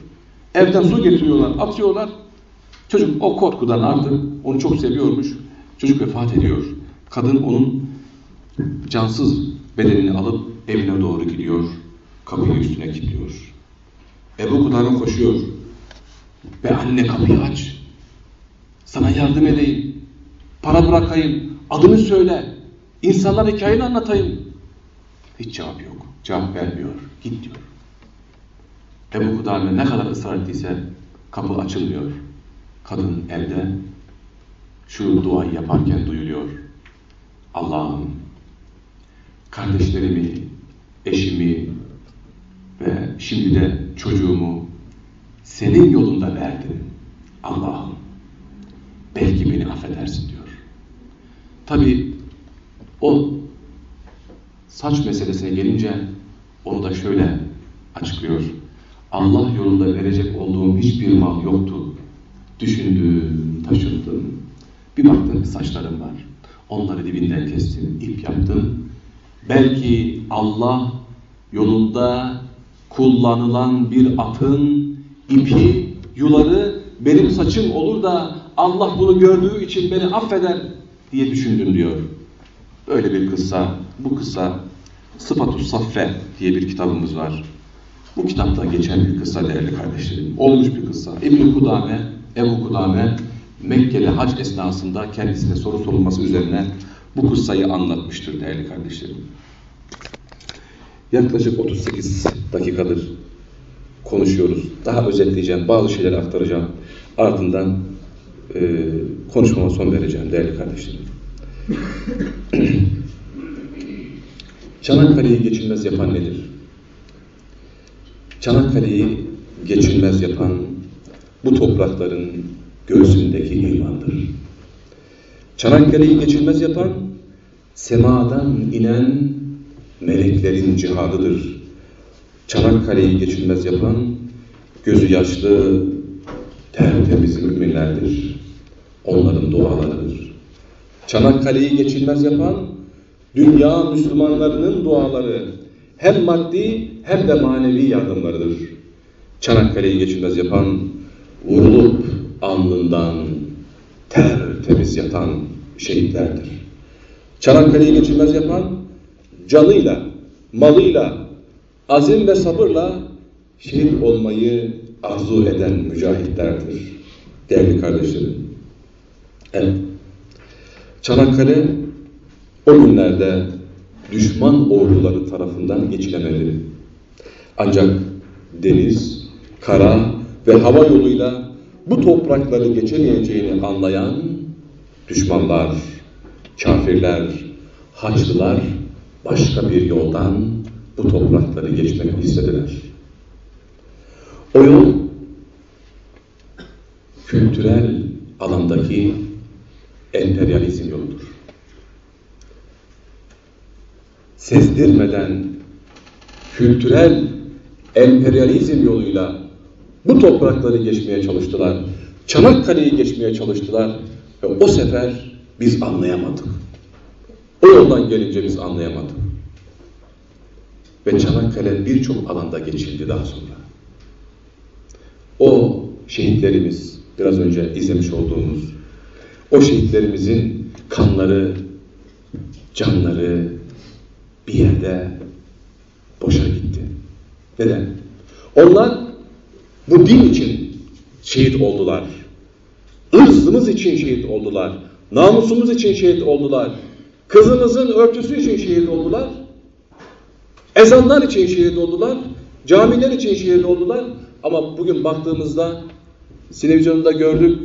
Evden su getiriyorlar, atıyorlar. Çocuk o korkudan artık onu çok seviyormuş. Çocuk vefat ediyor. Kadın onun cansız bedenini alıp evine doğru gidiyor. Kapıyı üstüne kilitliyor. Ebu Kudar'a koşuyor. Be anne kapıyı aç. Sana yardım edeyim. Para bırakayım. Adını söyle. İnsanlara hikayeni anlatayım. Hiç cevap yok. Cevap vermiyor. Git diyor. Ebu Kudame ne kadar ısrar ettiyse kapı açılmıyor. Kadın evde şu duayı yaparken duyuluyor. Allah'ım kardeşlerimi, eşimi ve şimdi de çocuğumu senin yolunda verdim. Allah'ım belki beni affedersin diyor. Tabi o saç meselesine gelince onu da şöyle açıklıyor. Allah yolunda verecek olduğum hiçbir mal yoktu. Düşündüm, taşındım. Bir baktım saçlarım var. Onları dibinden kestim, ip yaptım. Belki Allah yolunda kullanılan bir atın ipi, yuları benim saçım olur da Allah bunu gördüğü için beni affeder diye düşündüm diyor. Böyle bir kıssa, bu kıssa Sıfatus Saffe diye bir kitabımız var. Bu kitapta geçen bir kıssa değerli kardeşlerim. Olmuş bir kıssa. İbn-i Kudame, Ebu Kudame Mekke'de hac esnasında kendisine soru sorulması üzerine bu kıssayı anlatmıştır değerli kardeşlerim. Yaklaşık 38 dakikadır konuşuyoruz. Daha özetleyeceğim, bazı şeyleri aktaracağım. Ardından e, konuşmama son vereceğim değerli kardeşlerim. Çanakkale'yi geçilmez yapan nedir? Çanakkale'yi geçilmez yapan bu toprakların göğsündeki imandır. Çanakkale'yi geçilmez yapan semadan inen meleklerin cihadıdır. Çanakkale'yi geçilmez yapan gözü yaşlı tertemiz müminlerdir. Onların dualarıdır. Çanakkale'yi geçilmez yapan dünya Müslümanlarının duaları hem maddi hem de manevi yardımlarıdır. Çanakkale'yi geçilmez yapan vurulup alnından tertemiz yatan şehitlerdir. Çanakkale'yi geçilmez yapan canıyla, malıyla, azim ve sabırla şehit olmayı arzu eden mücahitlerdir. Değerli kardeşlerim. Evet. Çanakkale o günlerde düşman orduları tarafından geçilemedi. Ancak deniz, kara ve hava yoluyla bu toprakları geçemeyeceğini anlayan düşmanlar, kafirler, Haçlılar başka bir yoldan bu toprakları geçmek istediler. O yol kültürel alandaki emperyalizm yoludur. Sezdirmeden kültürel emperyalizm yoluyla bu toprakları geçmeye çalıştılar. Çanakkale'yi geçmeye çalıştılar ve o sefer biz anlayamadık. O yoldan gelince biz anlayamadık. Ve Çanakkale birçok alanda geçildi daha sonra. O şehitlerimiz, biraz önce izlemiş olduğumuz, o şehitlerimizin kanları, canları bir yerde boşa gitti. Neden? Onlar bu din için şehit oldular. Irzımız için şehit oldular. Namusumuz için şehit oldular. Kızımızın örtüsü için şehit oldular. Ezanlar için şehit oldular. Camiler için şehit oldular. Ama bugün baktığımızda televizyonda gördük.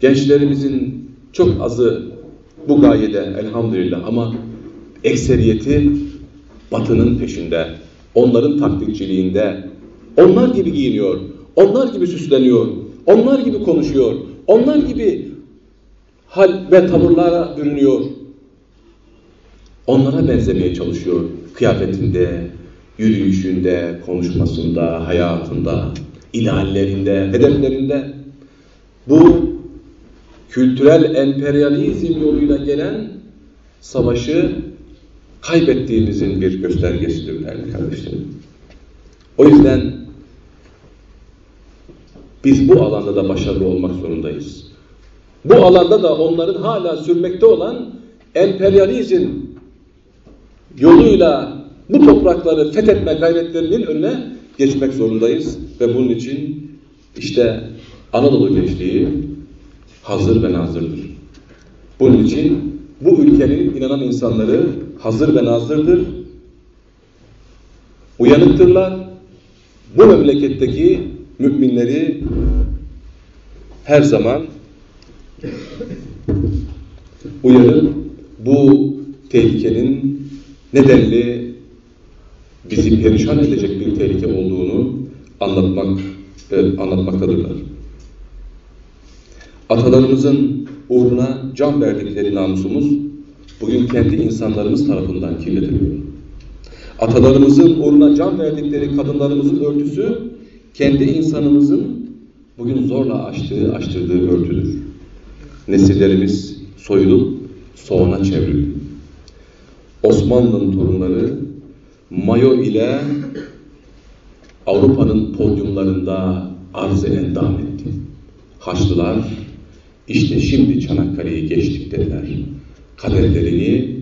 Gençlerimizin çok azı bu gayede elhamdülillah ama ekseriyeti batının peşinde. Onların taktikçiliğinde. Onlar gibi giyiniyor. Onlar gibi süsleniyor. Onlar gibi konuşuyor. Onlar gibi hal ve tavırlara bürünüyor. Onlara benzemeye çalışıyor. Kıyafetinde, yürüyüşünde, konuşmasında, hayatında, ideallerinde, hedeflerinde. Bu kültürel emperyalizm yoluyla gelen savaşı kaybettiğimizin bir göstergesidir değerli kardeşlerim. O yüzden biz bu alanda da başarılı olmak zorundayız. Bu alanda da onların hala sürmekte olan emperyalizm yoluyla bu toprakları fethetme gayretlerinin önüne geçmek zorundayız. Ve bunun için işte Anadolu Gençliği hazır ve nazırdır. Bunun için bu ülkenin inanan insanları hazır ve nazırdır. Uyanıktırlar. Bu memleketteki müminleri her zaman uyarır. Bu tehlikenin nedenli bizi perişan edecek bir tehlike olduğunu anlatmak e, anlatmaktadırlar. Atalarımızın uğruna can verdikleri namusumuz bugün kendi insanlarımız tarafından kirletiliyor. Atalarımızın uğruna can verdikleri kadınlarımızın örtüsü kendi insanımızın bugün zorla açtığı, açtırdığı örtüdür. Nesillerimiz soyulup soğana çevrildi. Osmanlı'nın torunları mayo ile Avrupa'nın podyumlarında arz endam etti. Haçlılar işte şimdi Çanakkale'yi geçtik dediler. Kaderlerini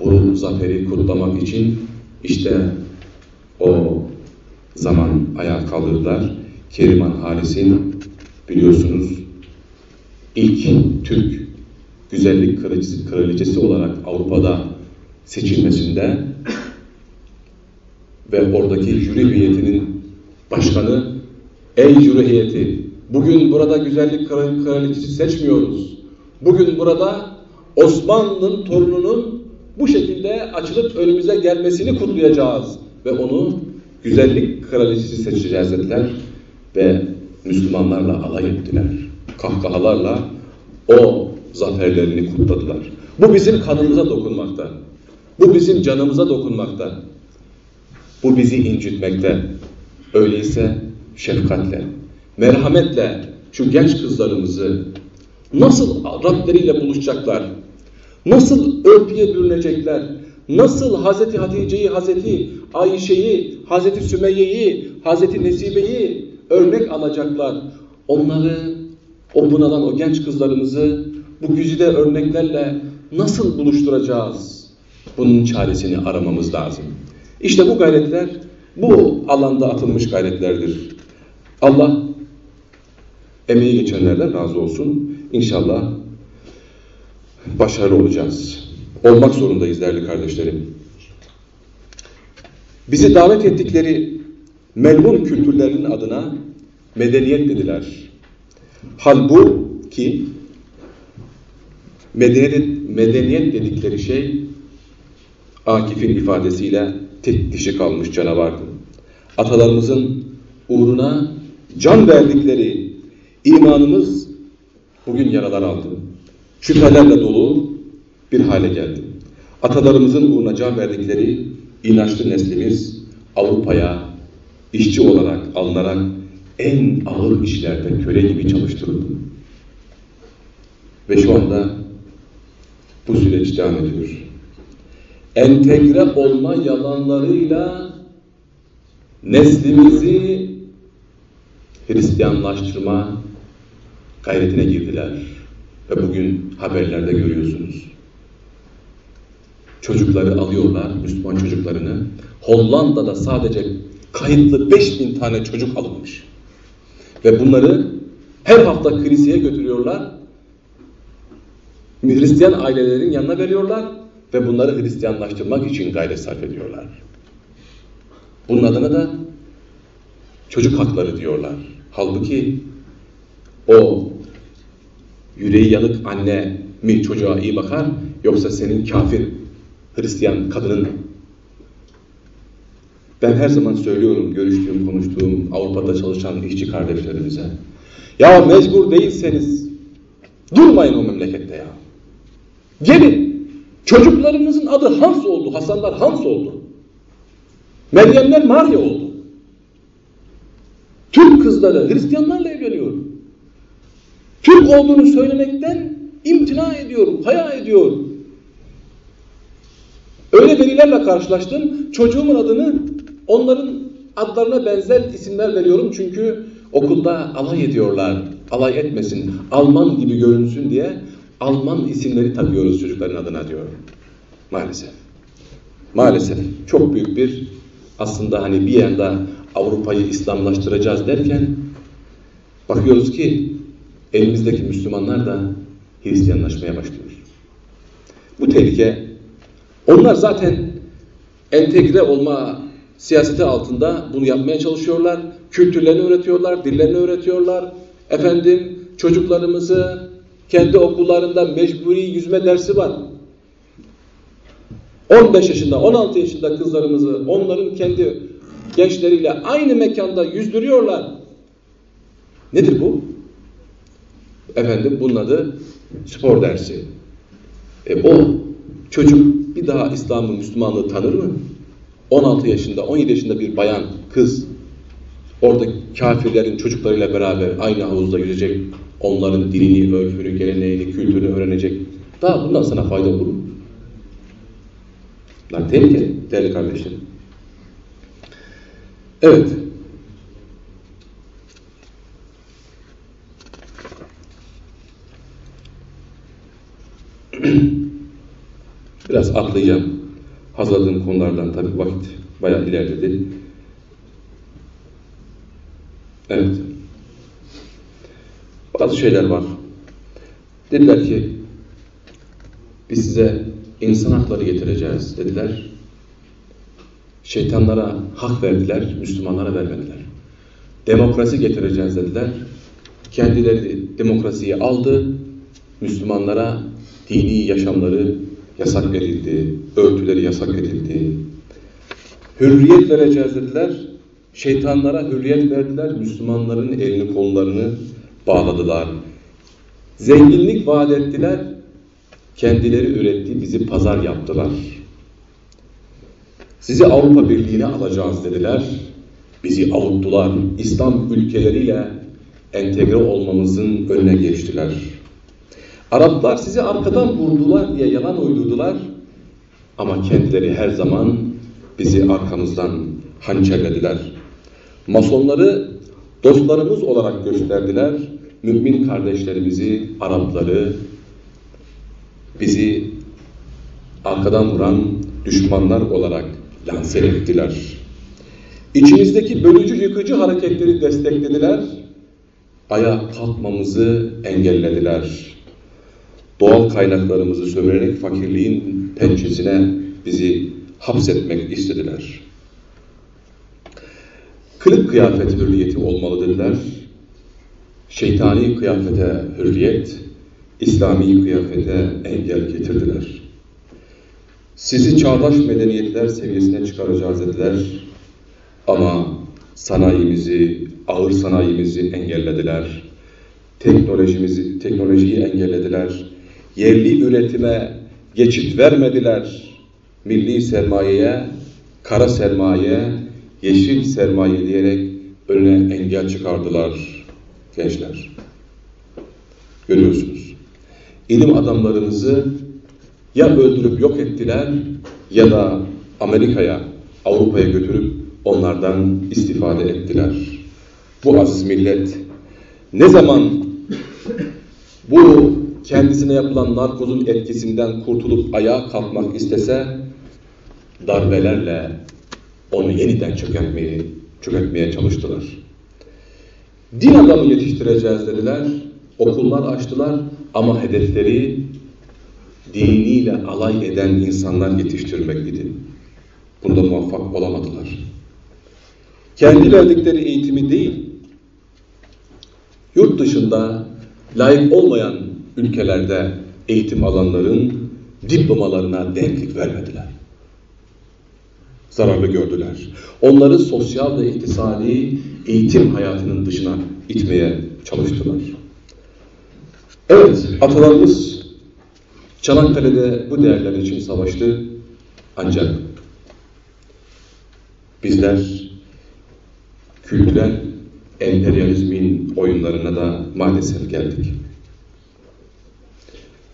bu zaferi kutlamak için işte o zaman ayağa kaldırdılar. Keriman Halis'in biliyorsunuz ilk Türk güzellik kraliçesi, kraliçesi olarak Avrupa'da seçilmesinde ve oradaki jüri heyetinin başkanı ey jüri heyeti bugün burada güzellik kraliçesi seçmiyoruz. Bugün burada Osmanlı'nın torununun bu şekilde açılıp önümüze gelmesini kutlayacağız ve onu güzellik kraliçesi seçeceğiz dediler ve Müslümanlarla alay ettiler. Kahkahalarla o zaferlerini kutladılar. Bu bizim kanımıza dokunmakta. Bu bizim canımıza dokunmakta. Bu bizi incitmekte. Öyleyse şefkatle, merhametle şu genç kızlarımızı nasıl Rableriyle buluşacaklar? Nasıl örtüye bürünecekler? Nasıl Hazreti Hatice'yi, Hazreti Ayşe'yi, Hazreti Sümeyye'yi, Hazreti Nesibe'yi örnek alacaklar? Onları, o bunalan o genç kızlarımızı bu güzide örneklerle nasıl buluşturacağız? Bunun çaresini aramamız lazım. İşte bu gayretler bu alanda atılmış gayretlerdir. Allah emeği geçenlerden razı olsun. İnşallah başarılı olacağız. Olmak zorundayız değerli kardeşlerim. Bizi davet ettikleri melun kültürlerinin adına medeniyet dediler. Halbuki medeniyet, medeniyet dedikleri şey Akif'in ifadesiyle tek dişi kalmış canavardı. Atalarımızın uğruna can verdikleri imanımız bugün yaralar aldı. Şüphelerle dolu bir hale geldi. Atalarımızın uğruna can verdikleri inançlı neslimiz Avrupa'ya işçi olarak alınarak en ağır işlerde köle gibi çalıştırıldı. Ve şu anda bu süreç devam ediyor. Entegre olma yalanlarıyla neslimizi Hristiyanlaştırma gayretine girdiler. Ve bugün haberlerde görüyorsunuz. Çocukları alıyorlar, Müslüman çocuklarını. Hollanda'da sadece kayıtlı 5000 tane çocuk alınmış. Ve bunları her hafta kiliseye götürüyorlar. Hristiyan ailelerin yanına veriyorlar ve bunları Hristiyanlaştırmak için gayret sarf ediyorlar. Bunun adına da çocuk hakları diyorlar. Halbuki o yüreği yanık anne mi çocuğa iyi bakar yoksa senin kafir Hristiyan kadının ben her zaman söylüyorum görüştüğüm, konuştuğum Avrupa'da çalışan işçi kardeşlerimize. Ya mecbur değilseniz durmayın o memlekette ya. Gelin. Çocuklarımızın adı Hans oldu. Hasanlar Hans oldu. Meryemler Maria oldu. Türk kızları Hristiyanlarla evleniyor. Türk olduğunu söylemekten imtina ediyor, haya ediyor. Öyle velilerle karşılaştım. Çocuğumun adını onların adlarına benzer isimler veriyorum çünkü okulda alay ediyorlar. Alay etmesin, Alman gibi görünsün diye Alman isimleri takıyoruz çocukların adına diyor. Maalesef. Maalesef çok büyük bir aslında hani bir yanda Avrupa'yı İslamlaştıracağız derken bakıyoruz ki elimizdeki Müslümanlar da Hristiyanlaşmaya başlıyor. Bu tehlike onlar zaten entegre olma siyaseti altında bunu yapmaya çalışıyorlar. Kültürlerini öğretiyorlar, dillerini öğretiyorlar. Efendim çocuklarımızı kendi okullarında mecburi yüzme dersi var. 15 yaşında, 16 yaşında kızlarımızı onların kendi gençleriyle aynı mekanda yüzdürüyorlar. Nedir bu? Efendim bunun adı spor dersi. E o çocuk bir daha İslam'ı, Müslümanlığı tanır mı? 16 yaşında, 17 yaşında bir bayan, kız orada kafirlerin çocuklarıyla beraber aynı havuzda yüzecek, onların dilini, örfünü, geleneğini, kültürünü öğrenecek. Daha bundan sana fayda olur mu? Bunlar tehlike, değerli kardeşlerim. Evet. Biraz atlayacağım. Hazırladığım konulardan tabii vakit bayağı ilerledi. Evet. Bazı şeyler var. Dediler ki biz size insan hakları getireceğiz dediler. Şeytanlara hak verdiler, Müslümanlara vermediler. Demokrasi getireceğiz dediler. Kendileri demokrasiyi aldı, Müslümanlara dini yaşamları yasak edildi, örtüleri yasak edildi. Hürriyet vereceğiz dediler, şeytanlara hürriyet verdiler, Müslümanların elini kollarını bağladılar. Zenginlik vaat ettiler, kendileri üretti, bizi pazar yaptılar. Sizi Avrupa Birliği'ne alacağız dediler. Bizi avuttular. İslam ülkeleriyle entegre olmamızın önüne geçtiler. Araplar sizi arkadan vurdular diye yalan uydurdular. Ama kendileri her zaman bizi arkamızdan hançerlediler. Masonları dostlarımız olarak gösterdiler. Mümin kardeşlerimizi, Arapları bizi arkadan vuran düşmanlar olarak lanse ettiler. İçimizdeki bölücü yıkıcı hareketleri desteklediler. Ayağa kalkmamızı engellediler. Doğal kaynaklarımızı sömürerek fakirliğin pençesine bizi hapsetmek istediler. Kılık kıyafet hürriyeti olmalı dediler. Şeytani kıyafete hürriyet, İslami kıyafete engel getirdiler. Sizi çağdaş medeniyetler seviyesine çıkaracağız dediler. Ama sanayimizi, ağır sanayimizi engellediler. Teknolojimizi, teknolojiyi engellediler. Yerli üretime geçit vermediler. Milli sermayeye, kara sermaye, yeşil sermaye diyerek önüne engel çıkardılar gençler. Görüyorsunuz. İlim adamlarınızı ya öldürüp yok ettiler ya da Amerika'ya, Avrupa'ya götürüp onlardan istifade ettiler. Bu aziz millet ne zaman bu kendisine yapılan narkozun etkisinden kurtulup ayağa kalkmak istese darbelerle onu yeniden çökertmeye, çökertmeye çalıştılar. Din adamı yetiştireceğiz dediler, okullar açtılar ama hedefleri diniyle alay eden insanlar yetiştirmek idi. Bunda muvaffak olamadılar. Kendi verdikleri eğitimi değil, yurt dışında layık olmayan ülkelerde eğitim alanların diplomalarına denklik vermediler. Zararlı gördüler. Onları sosyal ve iktisadi eğitim hayatının dışına itmeye çalıştılar. Evet, atalarımız Çanakkale'de bu değerler için savaştı. Ancak bizler kültürel emperyalizmin oyunlarına da maalesef geldik.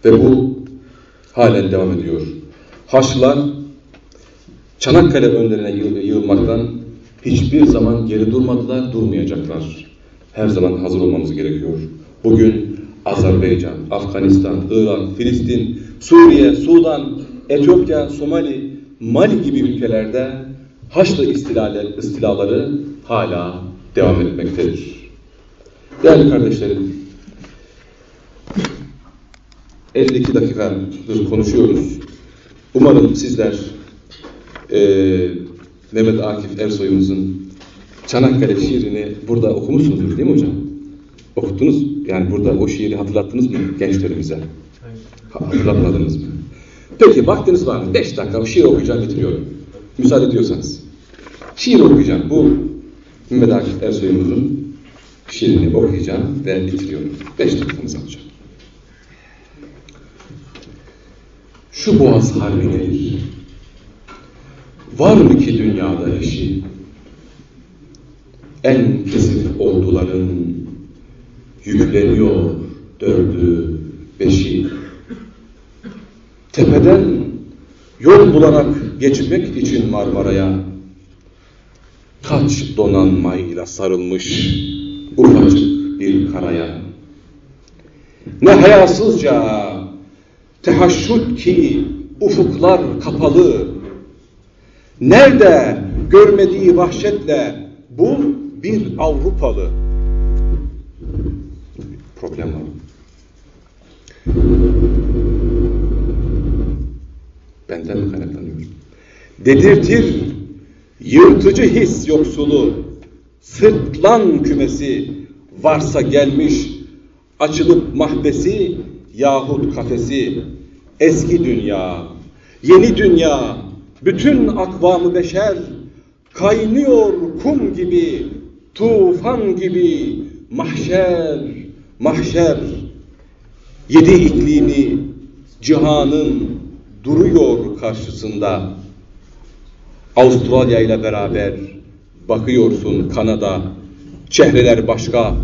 Ve bu halen devam ediyor. Haçlılar Çanakkale önlerine yığılmaktan hiçbir zaman geri durmadılar, durmayacaklar. Her zaman hazır olmamız gerekiyor. Bugün Azerbaycan, Afganistan, Irak, Filistin, Suriye, Sudan, Etiyopya, Somali, Mali gibi ülkelerde Haçlı istilaları hala devam etmektedir. Değerli kardeşlerim, 52 dakikadır konuşuyoruz. Umarım sizler e, Mehmet Akif Ersoy'umuzun Çanakkale şiirini burada okumuşsunuzdur değil mi hocam? Okuttunuz. Yani burada o şiiri hatırlattınız mı gençlerimize? Hatırlatmadınız mı? Peki vaktiniz var mı? Beş dakika şiir okuyacağım bitiriyorum. Müsaade ediyorsanız. Şiir okuyacağım. Bu Mehmet Akif Ersoy'umuzun şiirini okuyacağım ve bitiriyorum. Beş dakikamızı alacağım. Şu boğaz harbi nedir? Var mı ki dünyada eşi? En kesif orduların yükleniyor dördü, beşi. Tepeden yol bularak geçmek için Marmara'ya kaç donanmayla sarılmış ufacık bir karaya. Ne hayasızca tehaşşut ki ufuklar kapalı. Nerede görmediği vahşetle bu bir Avrupalı. Problem var. Benden mi kaynaklanıyor? Dedirtir yırtıcı his yoksulu, sırtlan kümesi varsa gelmiş, açılıp mahbesi yahut kafesi, eski dünya, yeni dünya, bütün akvamı beşer, kaynıyor kum gibi, tufan gibi, mahşer, mahşer, yedi iklimi, cihanın duruyor karşısında. Avustralya ile beraber bakıyorsun Kanada, çehreler başka,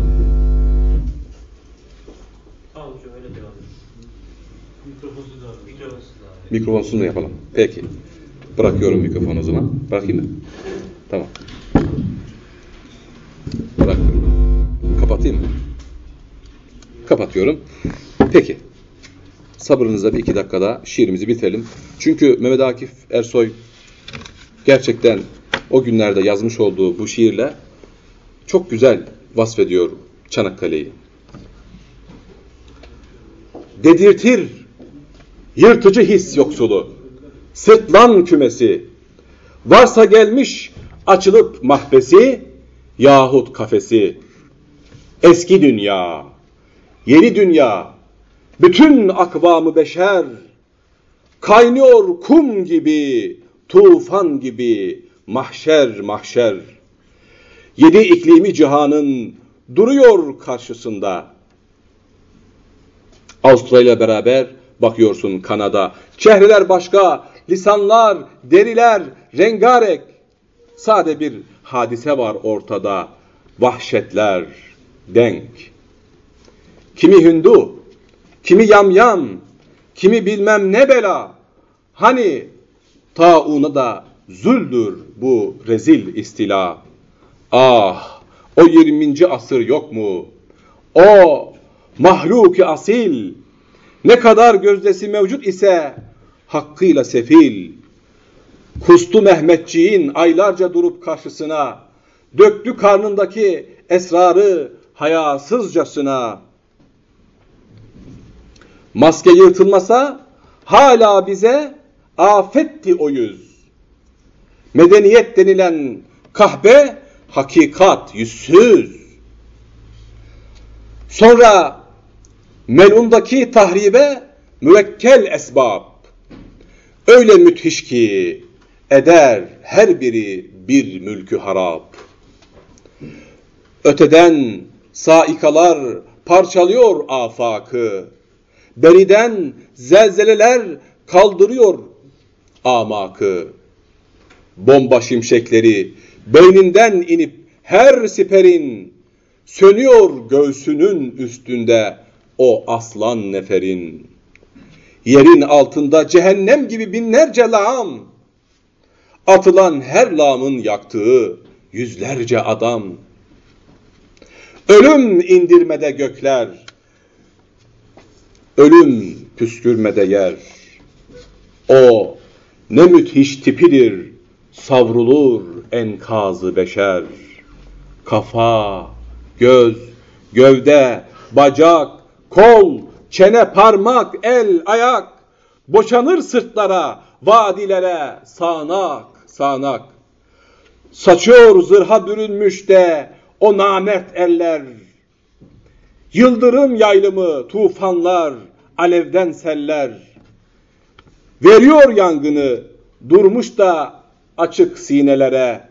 Mikrofonsuz mu yapalım? Peki. Bırakıyorum mikrofonu o zaman. Bırakayım mı? Tamam. Bırakıyorum. Kapatayım mı? Kapatıyorum. Peki. Sabrınızla bir iki dakikada şiirimizi bitirelim. Çünkü Mehmet Akif Ersoy gerçekten o günlerde yazmış olduğu bu şiirle çok güzel vasfediyor Çanakkale'yi. Dedirtir yırtıcı his yoksulu, sırtlan kümesi, varsa gelmiş açılıp mahbesi yahut kafesi, eski dünya, yeni dünya, Bütün akvamı beşer, kaynıyor kum gibi, tufan gibi, mahşer mahşer. Yedi iklimi cihanın duruyor karşısında. Avustralya beraber bakıyorsun Kanada. Çehreler başka, lisanlar, deriler, rengarek. Sade bir hadise var ortada. Vahşetler, denk. Kimi Hindu, kimi yamyam, kimi bilmem ne bela. Hani tauna da züldür bu rezil istila. Ah, o 20. asır yok mu? O mahluki asil, ne kadar gözdesi mevcut ise hakkıyla sefil. Kustu Mehmetçiğin aylarca durup karşısına, döktü karnındaki esrarı hayasızcasına. Maske yırtılmasa hala bize afetti o yüz. Medeniyet denilen kahbe hakikat yüzsüz. Sonra melundaki tahribe müvekkel esbab. Öyle müthiş ki eder her biri bir mülkü harap. Öteden saikalar parçalıyor afakı. Beriden zelzeleler kaldırıyor amakı. Bomba şimşekleri beyninden inip her siperin sönüyor göğsünün üstünde o aslan neferin. Yerin altında cehennem gibi binlerce lağım. Atılan her lağımın yaktığı yüzlerce adam. Ölüm indirmede gökler, ölüm püskürmede yer. O ne müthiş tipidir, savrulur enkazı beşer. Kafa, göz, gövde, bacak, kol, çene, parmak, el, ayak, boşanır sırtlara, vadilere, sağanak, sağanak. Saçıyor zırha bürünmüş de o namert eller. Yıldırım yaylımı, tufanlar, alevden seller. Veriyor yangını, durmuş da açık sinelere.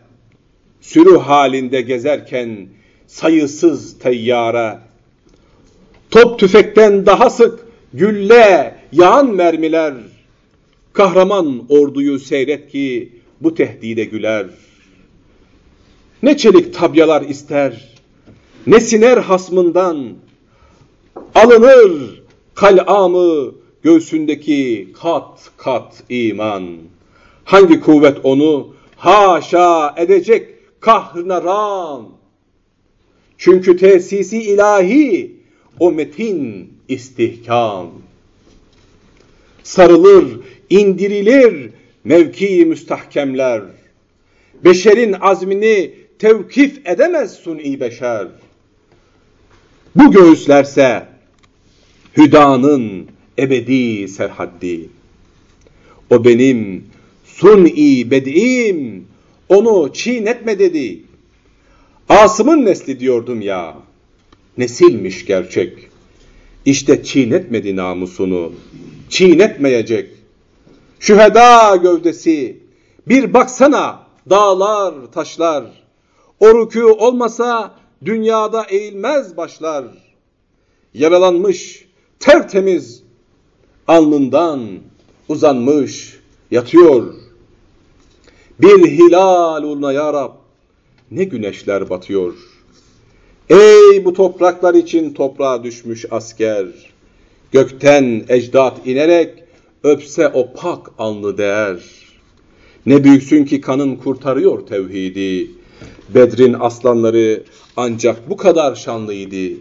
Sürü halinde gezerken sayısız teyyare. Top tüfekten daha sık gülle yağan mermiler. Kahraman orduyu seyret ki bu tehdide güler. Ne çelik tabyalar ister, ne siner hasmından. Alınır kal'amı göğsündeki kat kat iman. Hangi kuvvet onu haşa edecek kahrına ram. Çünkü tesisi ilahi o metin istihkam. Sarılır, indirilir mevki müstahkemler. Beşerin azmini tevkif edemez suni beşer. Bu göğüslerse hüdanın ebedi serhaddi. O benim suni bed'im, onu çiğnetme dedi. Asım'ın nesli diyordum ya. Nesilmiş gerçek. İşte çiğnetmedi namusunu. Çiğnetmeyecek. Şüheda gövdesi. Bir baksana dağlar, taşlar. O rükû olmasa dünyada eğilmez başlar. Yaralanmış, tertemiz, alnından uzanmış, yatıyor. Bir hilal uğruna ya Rab, ne güneşler batıyor. Ey bu topraklar için toprağa düşmüş asker, gökten ecdat inerek öpse o pak alnı değer. Ne büyüksün ki kanın kurtarıyor tevhidi. Bedrin aslanları ancak bu kadar şanlıydı.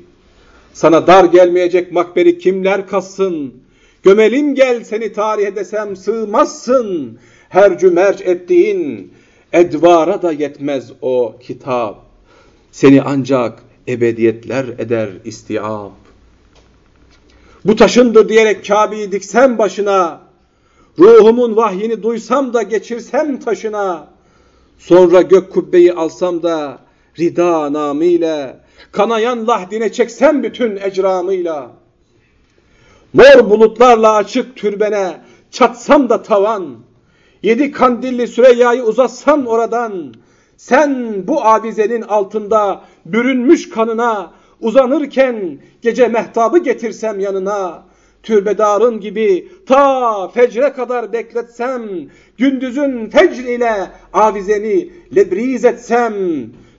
Sana dar gelmeyecek makberi kimler kassın? Gömelim gel seni tarihe desem sığmazsın. Her cümerç ettiğin edvara da yetmez o kitap. Seni ancak ebediyetler eder istiab. Bu taşındır diyerek Kabe'yi diksem başına, ruhumun vahyini duysam da geçirsem taşına, sonra gök kubbeyi alsam da rida namıyla, kanayan lahdine çeksem bütün ecramıyla, Mor bulutlarla açık türbene çatsam da tavan. Yedi kandilli Süreyya'yı uzatsam oradan. Sen bu avizenin altında bürünmüş kanına uzanırken gece mehtabı getirsem yanına. Türbedarın gibi ta fecre kadar bekletsem, gündüzün fecr ile avizeni lebriz etsem,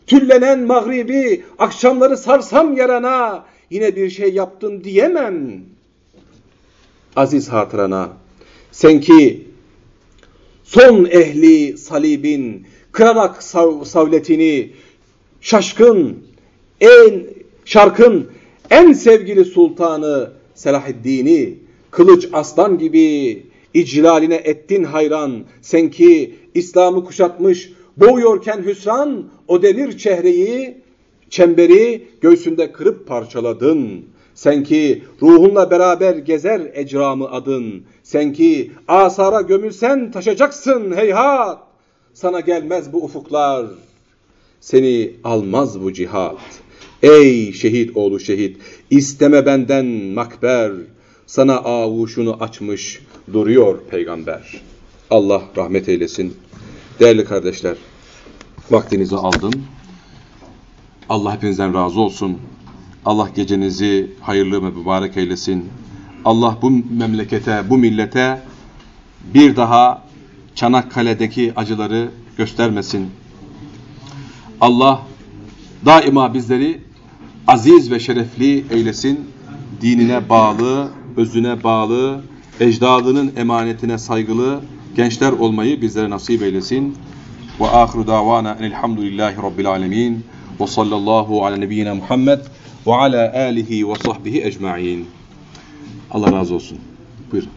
tüllenen mağribi akşamları sarsam yarana, yine bir şey yaptım diyemem. Aziz hatırana, sen ki son ehli salibin kırarak sav savletini, şaşkın, en şarkın en sevgili sultanı Selahaddin'i, kılıç aslan gibi iclaline ettin hayran, sen ki İslam'ı kuşatmış, boğuyorken hüsran, o demir çehreyi, çemberi göğsünde kırıp parçaladın. Sen ki ruhunla beraber gezer ecramı adın. Sen ki asara gömülsen taşacaksın heyhat. Sana gelmez bu ufuklar. Seni almaz bu cihat. Ey şehit oğlu şehit, isteme benden makber. Sana avuşunu açmış duruyor peygamber. Allah rahmet eylesin. Değerli kardeşler, vaktinizi aldım. Allah hepinizden razı olsun. Allah gecenizi hayırlı ve mübarek eylesin. Allah bu memlekete, bu millete bir daha Çanakkale'deki acıları göstermesin. Allah daima bizleri aziz ve şerefli eylesin. Dinine bağlı, özüne bağlı, ecdadının emanetine saygılı gençler olmayı bizlere nasip eylesin. Ve ahiru davana enelhamdülillahi rabbil alemin. Ve sallallahu ala nebiyyina Muhammed ve ala alihi ve sahbihi ecma'in. Allah razı olsun. Buyurun.